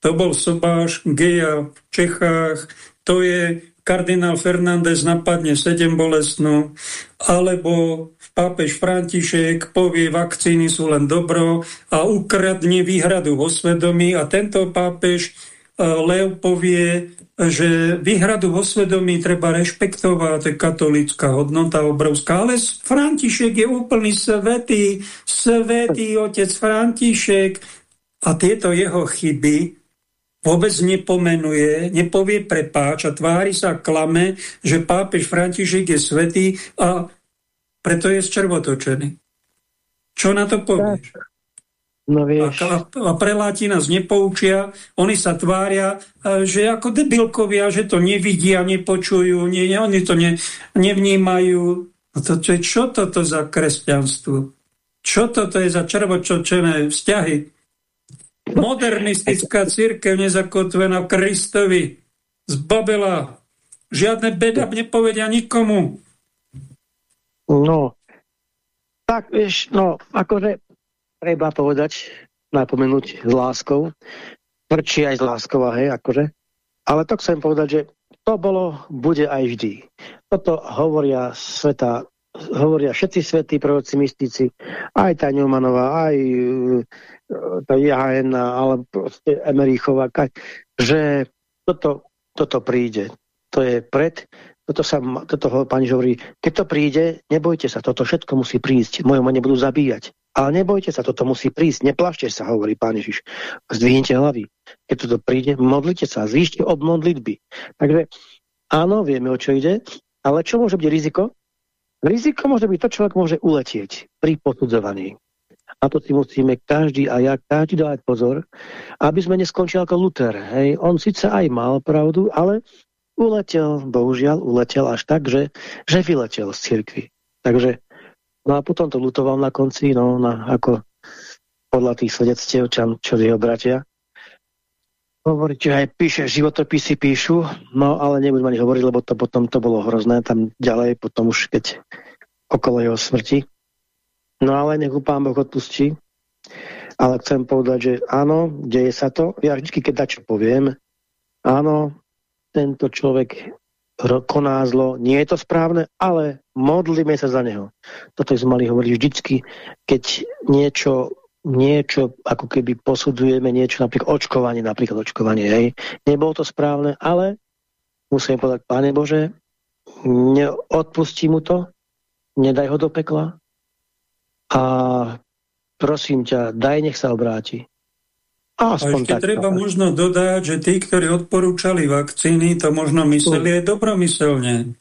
To bol Sobáš, Geja v Čechách, to je kardinál Fernández napadne sedem bolestnú, alebo pápež František povie, vakcíny sú len dobro a ukradne výhradu vo svedomí. A tento pápež e, Leo povie, že výhradu vo svedomí treba rešpektovať, to je katolická hodnota obrovská, ale František je úplný svetý, svetý otec František. A tieto jeho chyby vôbec nepomenuje, nepovie prepáč a tvári sa klame, že pápež František je svetý a preto je zčervotočený. Čo na to povieš? No vieš. A, a preláti nás nepoučia, oni sa tvária, e, že ako debilkovia, že to nevidia, nepočujú, nie, oni to ne, nevnímajú. No to, čo, čo toto za kresťanstvo? Čo toto je za červočočené vzťahy? Modernistická církev nezakotvená Kristovi zbabela. Žiadne beda nepovedia nikomu. No, tak vieš, no, akože treba povedať, napomenúť s láskou, prčí aj s láskou, hej, akože. Ale to chcem povedať, že to bolo, bude aj vždy. Toto hovoria sveta, hovoria všetci svetí proroci mystici, aj tá Neumannová, aj tá JHN, ale proste Emerichová, že toto, toto príde. To je pred, toto, sa, toto pani hovorí, keď to príde, nebojte sa, toto všetko musí prísť, moje ma nebudú zabíjať. Ale nebojte sa, toto musí prísť, neplašte sa, hovorí pán Ježiš. Zdvihnite hlavy. Keď toto príde, modlite sa, zvýšte od modlitby. Takže áno, vieme, o čo ide, ale čo môže byť riziko? Riziko môže byť to, človek môže uletieť pri posudzovaní. A to si musíme každý a ja každý dávať pozor, aby sme neskončili ako Luther. Hej. On síce aj mal pravdu, ale uletel, bohužiaľ, uletel až tak, že, že vyletel z cirkvi. Takže, no a potom to lutoval na konci, no, na, ako podľa tých svedectiev, čo, čo jeho bratia. Hovoriť, že aj píše, životopisy píšu, no ale nebudem ani hovoriť, lebo to potom to bolo hrozné, tam ďalej, potom už keď okolo jeho smrti. No ale nech pán Boh odpustí. Ale chcem povedať, že áno, deje sa to. Ja vždy, keď dačo poviem, áno, tento človek koná zlo, nie je to správne, ale modlíme sa za neho. Toto sme mali hovoriť vždycky, keď niečo, niečo ako keby posudujeme, niečo napríklad očkovanie, napríklad očkovanie, hej. Nebolo to správne, ale musím povedať, Pane Bože, neodpustí mu to, nedaj ho do pekla a prosím ťa, daj, nech sa obráti. A, a ešte tak, treba tak. možno dodať, že tí, ktorí odporúčali vakcíny, to možno mysleli aj dobromyselne.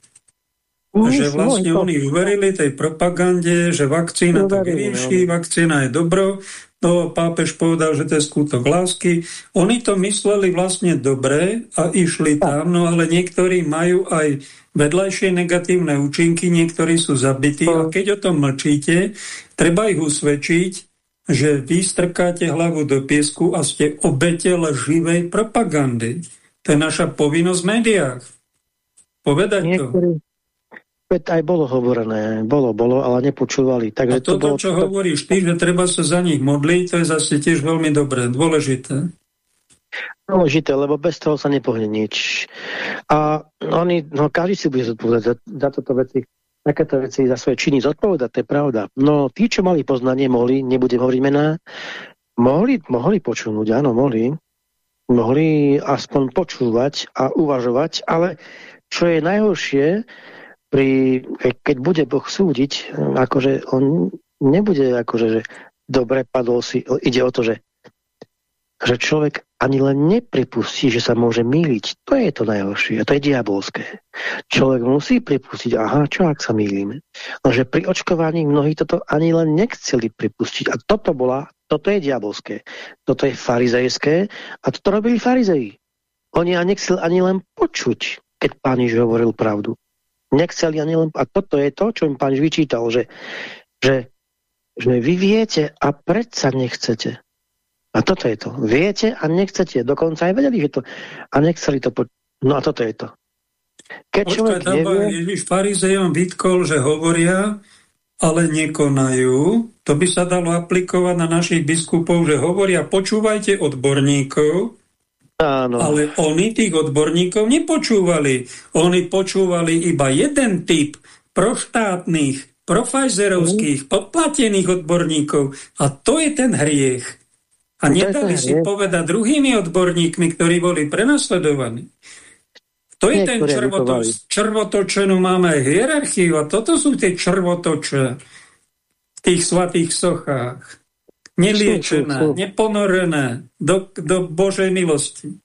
Že vlastne oni uverili tej propagande, že vakcína to vyrieši, vakcína je dobro, no pápež povedal, že to je skutok lásky. Oni to mysleli vlastne dobre a išli tam, no ale niektorí majú aj vedľajšie negatívne účinky, niektorí sú zabití a keď o tom mlčíte, treba ich usvedčiť, že vy strkáte hlavu do piesku a ste obete živej propagandy. To je naša povinnosť v médiách. Povedať Niektorý, to. Veď aj bolo hovorené, bolo, bolo, ale nepočúvali. Takže a toto, to bolo, čo hovoríš ty, že treba sa za nich modliť, to je zase tiež veľmi dobré, dôležité. Dôležité, lebo bez toho sa nepohne nič. A oni, no každý si bude zodpovedať za, za toto veci takéto veci za svoje činy zodpovedať, to je pravda. No tí, čo mali poznanie, mohli, nebudem hovoriť mená, mohli, mohli počúvnuť, áno, mohli. Mohli aspoň počúvať a uvažovať, ale čo je najhoršie, pri, keď bude Boh súdiť, akože on nebude akože, že dobre padol si, ide o to, že že človek ani len nepripustí, že sa môže míliť. To je to najhoršie. To je diabolské. Človek musí pripustiť, aha, čo ak sa mýlime. Lenže pri očkovaní mnohí toto ani len nechceli pripustiť. A toto bola, toto je diabolské. Toto je farizejské a toto robili farizeji. Oni ani nechceli ani len počuť, keď pán Ježiš hovoril pravdu. Nechceli ani len... A toto je to, čo im pán vyčítal, že, že, že vy viete a predsa nechcete. A toto je to. Viete a nechcete. Dokonca aj vedeli, že to... A nechceli to... Po... No a toto je to. Keď človek Počkaj, nevie... Ježiš farizejom vytkol, že hovoria, ale nekonajú. To by sa dalo aplikovať na našich biskupov, že hovoria, počúvajte odborníkov, Áno. Ale oni tých odborníkov nepočúvali. Oni počúvali iba jeden typ proštátnych, profajzerovských, podplatených odborníkov. A to je ten hriech. A nedali si povedať druhými odborníkmi, ktorí boli prenasledovaní. To je ten červoto, červotočenú máme hierarchiu a toto sú tie červotoče v tých svatých sochách. Neliečené, neponorené do, do Božej milosti.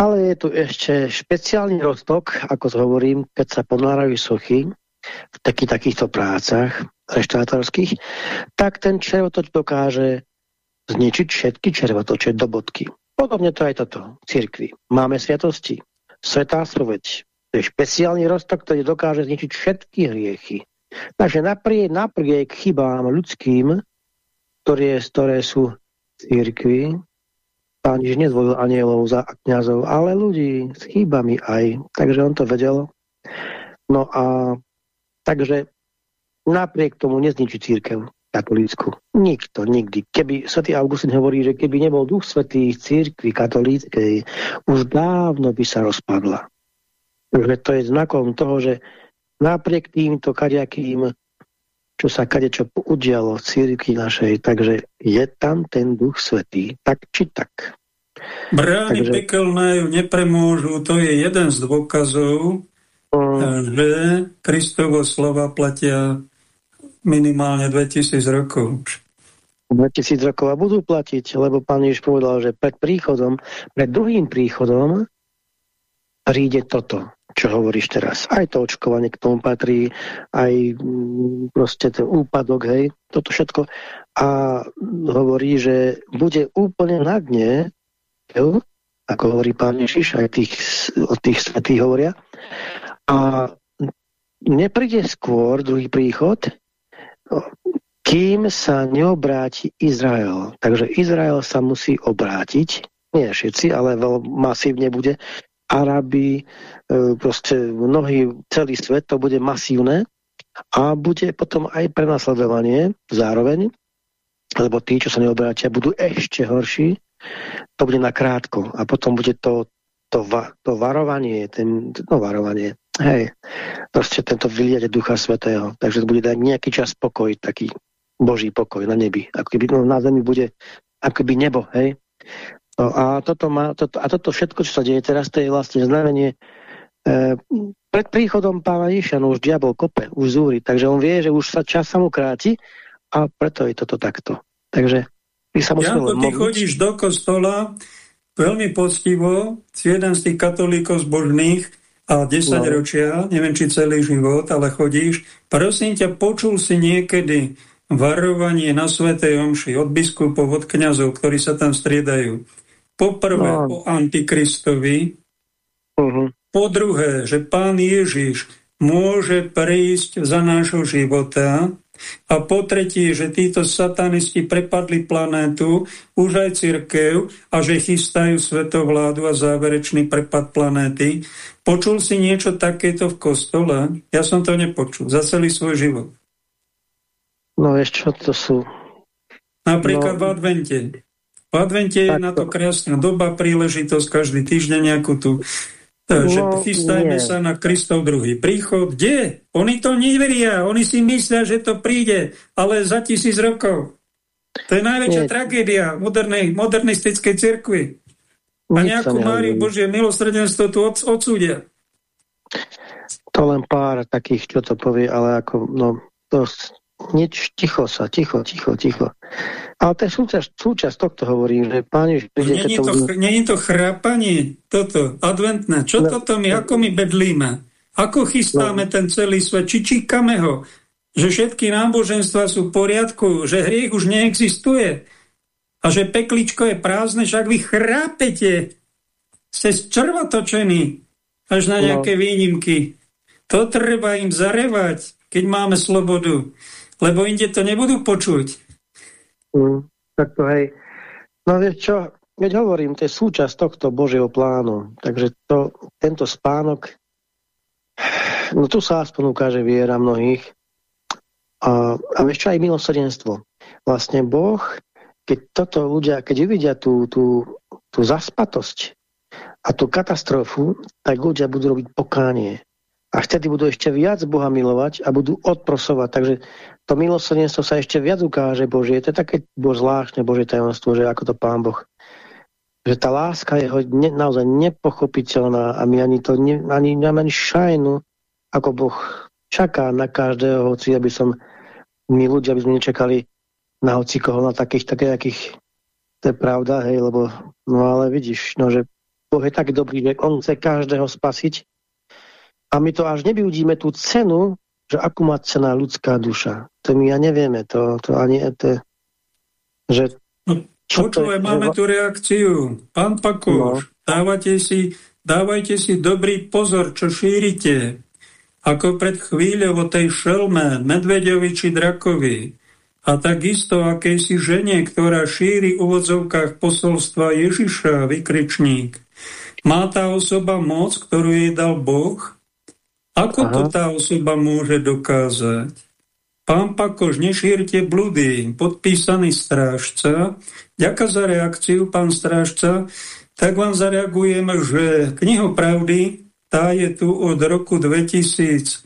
Ale je tu ešte špeciálny roztok, ako hovorím, keď sa ponárajú sochy v takých, takýchto prácach reštaurátorských, tak ten červotoč dokáže zničiť všetky červotoče do bodky. Podobne to aj toto v cirkvi. Máme sviatosti. Svetá spoveď. To je špeciálny roztok, ktorý dokáže zničiť všetky hriechy. Takže napriek, napriek chybám ľudským, ktoré, ktoré sú v cirkvi, pán Ježiš nezvolil anielov za kniazov, ale ľudí s chybami aj. Takže on to vedel. No a takže napriek tomu nezničí církev katolícku. Nikto, nikdy. Keby svätý Augustín hovorí, že keby nebol duch svetý církvy katolíckej, už dávno by sa rozpadla. Že to je znakom toho, že napriek týmto kaďakým, čo sa kadečo udialo v církvi našej, takže je tam ten duch svetý, tak či tak. Brány takže... pekelné ju nepremôžu, to je jeden z dôkazov, um, že Kristovo slova platia minimálne 2000 rokov. 2000 rokov a budú platiť, lebo pán Ježiš povedal, že pred príchodom, pred druhým príchodom príde toto, čo hovoríš teraz. Aj to očkovanie k tomu patrí, aj mm, proste ten úpadok, hej, toto všetko. A hovorí, že bude úplne na dne, ako hovorí pán Ježiš, aj tých, od tých svetých hovoria. A nepríde skôr druhý príchod, kým sa neobráti Izrael. Takže Izrael sa musí obrátiť nie všetci, ale masívne bude. Arabi, e, proste mnohý, celý svet, to bude masívne a bude potom aj prenasledovanie zároveň, lebo tí, čo sa neobrátia, budú ešte horší. To bude na krátko a potom bude to, to, va, to varovanie, ten, no varovanie, hej, proste tento vyliate Ducha Svetého. Takže to bude dať nejaký čas pokoj, taký Boží pokoj na nebi. Ako keby no, na zemi bude akoby nebo, hej. No, a, toto má, toto, a toto všetko, čo sa deje teraz, to je vlastne znamenie e, pred príchodom pána Ježiša, no už diabol kope, už zúri, takže on vie, že už sa čas sa mu kráti a preto je toto takto. Takže my sa musíme... Janko, ty chodíš do kostola veľmi poctivo, si jeden z tých katolíkov zbožných a 10 no. ročia, neviem, či celý život, ale chodíš. Prosím ťa, počul si niekedy varovanie na Svetej Omši od biskupov, od kňazov, ktorí sa tam striedajú. Poprvé no. o Antikristovi, uh mhm. -huh. po druhé, že pán Ježiš môže prísť za nášho života a po tretie, že títo satanisti prepadli planétu, už aj cirkev a že chystajú svetovládu a záverečný prepad planéty. Počul si niečo takéto v kostole? Ja som to nepočul za celý svoj život. No vieš čo, to sú... Napríklad no... v advente. V advente je na to krásna doba, príležitosť, každý týždeň nejakú tu e, že no, chystajme nie. sa na Kristov druhý príchod. Kde? Oni to neveria, oni si myslia, že to príde, ale za tisíc rokov. To je najväčšia nie. tragédia modernej, modernistickej cirkvi. A nejakú Máriu Božie milosrdenstvo tu od, odsúdia. To len pár takých, čo to povie, ale ako, no, to, nič, ticho sa, ticho, ticho, ticho. Ale to je súčasť, súčasť tohto hovorím, že páni... Není to, není to chrápanie, toto, adventné. Čo no, toto my, ako my bedlíme? Ako chystáme no. ten celý svet? Či číkame ho? Že všetky náboženstva sú v poriadku, že hriech už neexistuje a že pekličko je prázdne, však vy chrápete. Ste črvotočení až na no. nejaké no. výnimky. To treba im zarevať, keď máme slobodu. Lebo inde to nebudú počuť. Mm, tak to hej. No vieš čo, keď hovorím, to je súčasť tohto Božieho plánu. Takže to, tento spánok, no tu sa aspoň ukáže viera mnohých. A, a čo, aj milosrdenstvo. Vlastne Boh, keď toto ľudia, keď uvidia tú, tú, tú zaspatosť a tú katastrofu, tak ľudia budú robiť pokánie. A vtedy budú ešte viac Boha milovať a budú odprosovať. Takže to milosrdenstvo sa ešte viac ukáže Božie. To je také bo zvláštne Božie tajomstvo, že ako to Pán Boh. Že tá láska je ne, naozaj nepochopiteľná a my ani to ne, ani, ani šajnu, ako Boh čaká na každého, hoci aby som my ľudia by sme nečakali na hoci koho, na takých, takých, to je pravda, hej, lebo, no ale vidíš, no, že Boh je tak dobrý, že On chce každého spasiť a my to až nevyudíme tú cenu, že akú má cena ľudská duša. To my ja nevieme, to, to ani to, že... No, počúvaj, máme tu reakciu. Pán Pakoš, no. dávajte, si, dávajte si dobrý pozor, čo šírite. Ako pred chvíľou o tej šelme, medveďovi či drakovi. A takisto akejsi žene, ktorá šíri v úvodzovkách posolstva Ježiša, vykričník. Má tá osoba moc, ktorú jej dal Boh? Ako Aha. to tá osoba môže dokázať? Pán Pakoš, nešírte bludy, podpísaný strážca. Ďakujem za reakciu, pán strážca. Tak vám zareagujeme, že kniho pravdy, tá je tu od roku 2015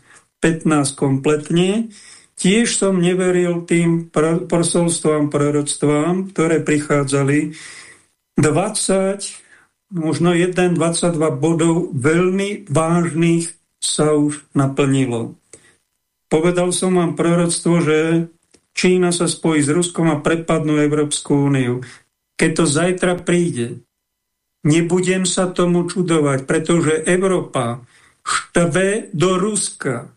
kompletne. Tiež som neveril tým posolstvám, proroctvám, ktoré prichádzali. 20, možno 1, 22 bodov veľmi vážnych sa už naplnilo. Povedal som vám proroctvo, že Čína sa spojí s Ruskom a prepadnú Európsku úniu. Keď to zajtra príde, nebudem sa tomu čudovať, pretože Európa štve do Ruska.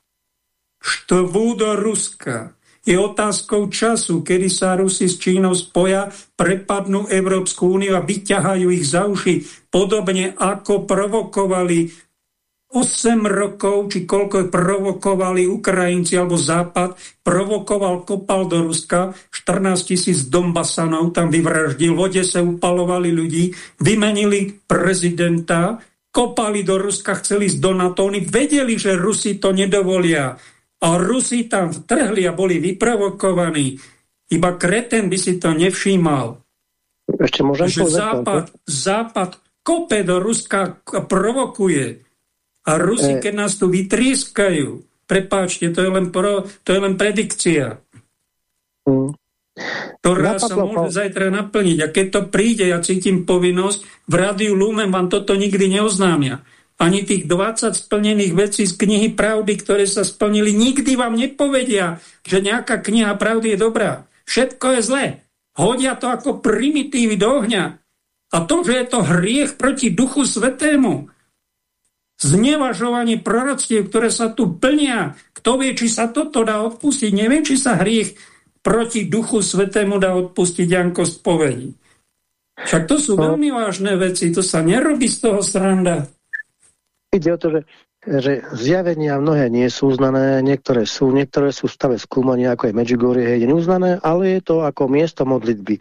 Štvú do Ruska. Je otázkou času, kedy sa Rusi s Čínou spoja, prepadnú Európsku úniu a vyťahajú ich za uši, podobne ako provokovali 8 rokov, či koľko provokovali Ukrajinci alebo Západ, provokoval, kopal do Ruska, 14 tisíc Donbasanov tam vyvraždil, vode sa upalovali ľudí, vymenili prezidenta, kopali do Ruska, chceli ísť do NATO, oni vedeli, že Rusi to nedovolia. A Rusi tam vtrhli a boli vyprovokovaní. Iba kreten by si to nevšímal. Ešte môžem že Západ, Západ kope do Ruska a provokuje. A Rusi, e... keď nás tu vytrieskajú, prepáčte, to je len, pro, to je len predikcia. Mm. Ktorá sa môže zajtra naplniť. A keď to príde, ja cítim povinnosť, v rádiu Lumen vám toto nikdy neoznámia. Ani tých 20 splnených vecí z knihy Pravdy, ktoré sa splnili, nikdy vám nepovedia, že nejaká kniha Pravdy je dobrá. Všetko je zlé. Hodia to ako primitívy do ohňa. A to, že je to hriech proti Duchu Svetému, znevažovanie proroctiev, ktoré sa tu plnia. Kto vie, či sa toto dá odpustiť? Neviem, či sa hriech proti Duchu Svetému dá odpustiť Janko z povedí. Však to sú no. veľmi vážne veci, to sa nerobí z toho sranda. Ide o to, že, že zjavenia mnohé nie sú uznané, niektoré sú, niektoré sú v stave skúmania, ako je Medjugorje, je neuznané, ale je to ako miesto modlitby.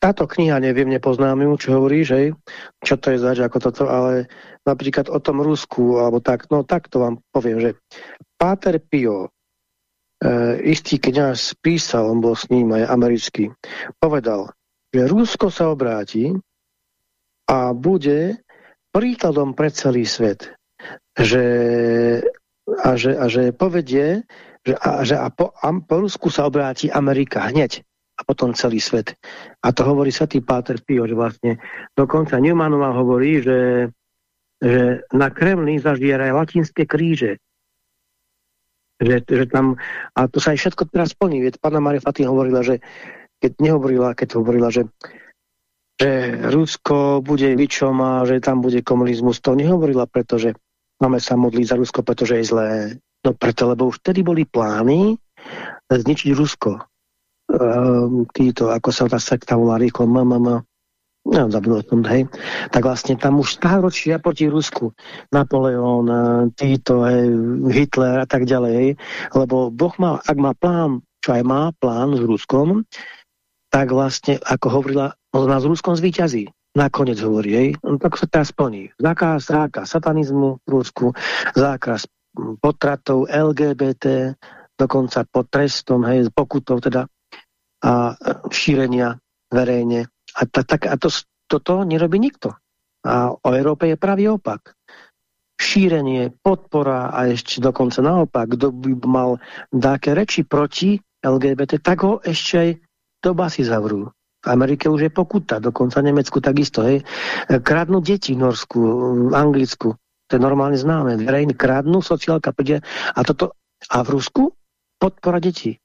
Táto kniha, neviem, nepoznám ju, čo hovorí, že čo to je zač, ako toto, ale napríklad o tom Rusku, alebo tak, no tak to vám poviem, že Páter Pio, e, istý kniaz písal, on bol s ním aj americký, povedal, že Rusko sa obráti a bude príkladom pre celý svet. Že, a, že, a že povedie, že, a, že a po, a po Rusku sa obráti Amerika hneď a potom celý svet. A to hovorí svätý Páter Pio, že vlastne dokonca Newmanová hovorí, že, že na Kremli zažiera aj latinské kríže. Že, že tam, a to sa aj všetko teraz splní. Veď pána Maria Fatin hovorila, že keď nehovorila, keď hovorila, že, že Rusko bude vyčom a že tam bude komunizmus, to nehovorila, pretože máme sa modliť za Rusko, pretože je zlé. No preto, lebo už vtedy boli plány zničiť Rusko um, títo, ako sa tá sekta volá rýchlo, MMM, no, zabudol som, hej, tak vlastne tam už stáročia proti Rusku, Napoleon, e, títo, hej, Hitler a tak ďalej, hej, lebo Boh má, ak má plán, čo aj má plán s Ruskom, tak vlastne, ako hovorila, on nás Ruskom zvýťazí. Nakoniec hovorí, hej, no, tak sa teraz splní. Zákaz, zákaz satanizmu v Rusku, zákaz potratov LGBT, dokonca pod trestom, hej, pokutou teda a šírenia verejne. A, ta, tak, a to, toto nerobí nikto. A o Európe je pravý opak. Šírenie, podpora a ešte dokonca naopak, kto by mal dáke reči proti LGBT, tak ho ešte aj do basy zavrú. V Amerike už je pokuta, dokonca v Nemecku takisto. Hej. Kradnú deti v Norsku, v Anglicku. To je normálne známe. Verejne kradnú, sociálka príde. A, toto, a v Rusku podpora detí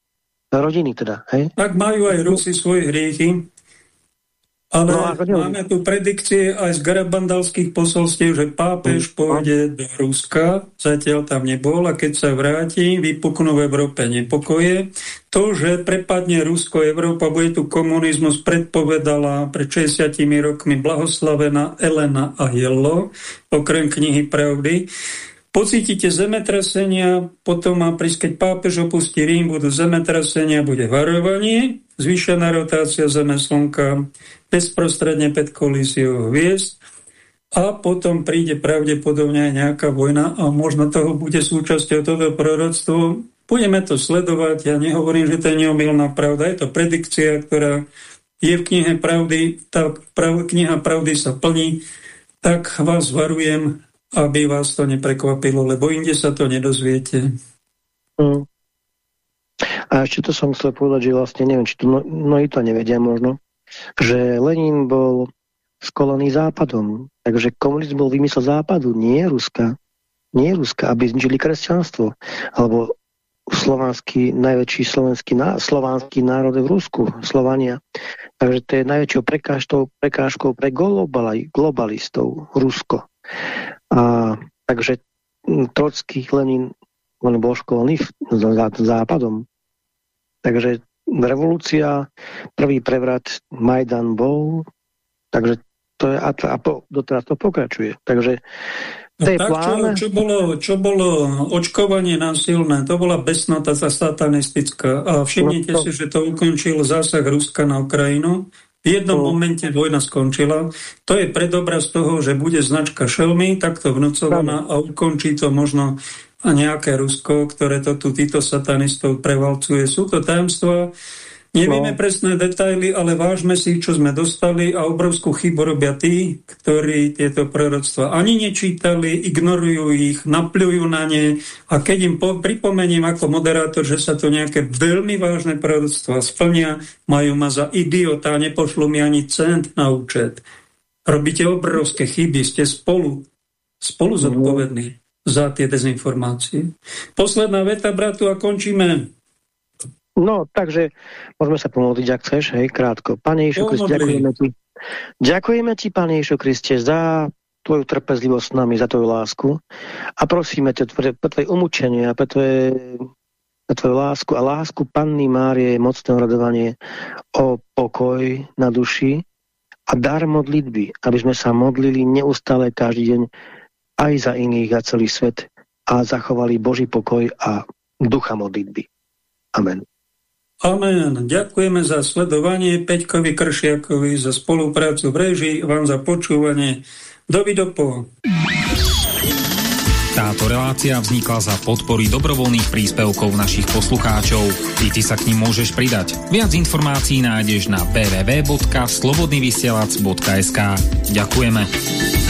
rodiny teda, hej? Tak majú aj Rusi svoje hriechy, ale no, máme tu predikcie aj z garabandalských posolstiev, že pápež mm. pôjde do Ruska, zatiaľ tam nebol a keď sa vráti, vypuknú v Európe nepokoje. To, že prepadne Rusko, Európa, bude tu komunizmus, predpovedala pred 60 rokmi blahoslavená Elena a Jello, okrem knihy Pravdy pocítite zemetrasenia, potom má prísť, keď pápež opustí Rím, budú zemetrasenia, bude varovanie, zvýšená rotácia Zeme Slnka, bezprostredne pred kolíziou hviezd a potom príde pravdepodobne aj nejaká vojna a možno toho bude súčasťou toto proroctvo. Budeme to sledovať, ja nehovorím, že to je neomilná pravda, je to predikcia, ktorá je v knihe pravdy, tá prav, kniha pravdy sa plní, tak vás varujem, aby vás to neprekvapilo, lebo inde sa to nedozviete. Mm. A ešte to som chcel povedať, že vlastne neviem, či to mnohí to nevedia možno, že Lenin bol skoloný západom, takže komunizm bol vymysel západu, nie Ruska. Nie Ruska, aby zničili kresťanstvo. Alebo slovanský, najväčší slovenský, slovanský národ v Rusku, Slovania. Takže to je najväčšou prekážkou, prekážkou pre globalistov, Rusko. A, takže Trocký, Lenin, on bol školný západom. Takže revolúcia, prvý prevrat, Majdan bol, takže to je, a, a po, doteraz to pokračuje. Takže No tak, čo, čo, bolo, čo bolo očkovanie násilné, to bola besnota za satanistická. A všimnite no to... si, že to ukončil zásah Ruska na Ukrajinu. V jednom to... momente vojna skončila. To je predobraz toho, že bude značka Šelmy takto vnúcovaná a ukončí to možno nejaké Rusko, ktoré to tu títo satanistov prevalcuje. Sú to tajomstvá, Nevieme no. presné detaily, ale vážme si, čo sme dostali a obrovskú chybu robia tí, ktorí tieto proroctva ani nečítali, ignorujú ich, napľujú na ne a keď im po, pripomeniem ako moderátor, že sa to nejaké veľmi vážne proroctva splnia, majú ma za idiota a nepošlu mi ani cent na účet. Robíte obrovské chyby, ste spolu, spolu zodpovední za tie dezinformácie. Posledná veta, bratu, a končíme. No, takže môžeme sa pomôcť, ak chceš, hej, krátko. Pane Ježišu Kriste, ďakujeme ti. Ďakujeme ti, Pane Ježišu Kriste, za tvoju trpezlivosť s nami, za tvoju lásku a prosíme ťa pre, tvoje umúčenie a pre tvoje, pre tvoju lásku a lásku Panny Márie, mocné radovanie o pokoj na duši a dar modlitby, aby sme sa modlili neustále každý deň aj za iných a celý svet a zachovali Boží pokoj a ducha modlitby. Amen. Amen. Ďakujeme za sledovanie Peťkovi Kršiakovi, za spoluprácu v režii, vám za počúvanie. Dovidopo. Táto relácia vznikla za podpory dobrovoľných príspevkov našich poslucháčov. I ty sa k ním môžeš pridať. Viac informácií nájdeš na www.slobodnyvysielac.sk Ďakujeme.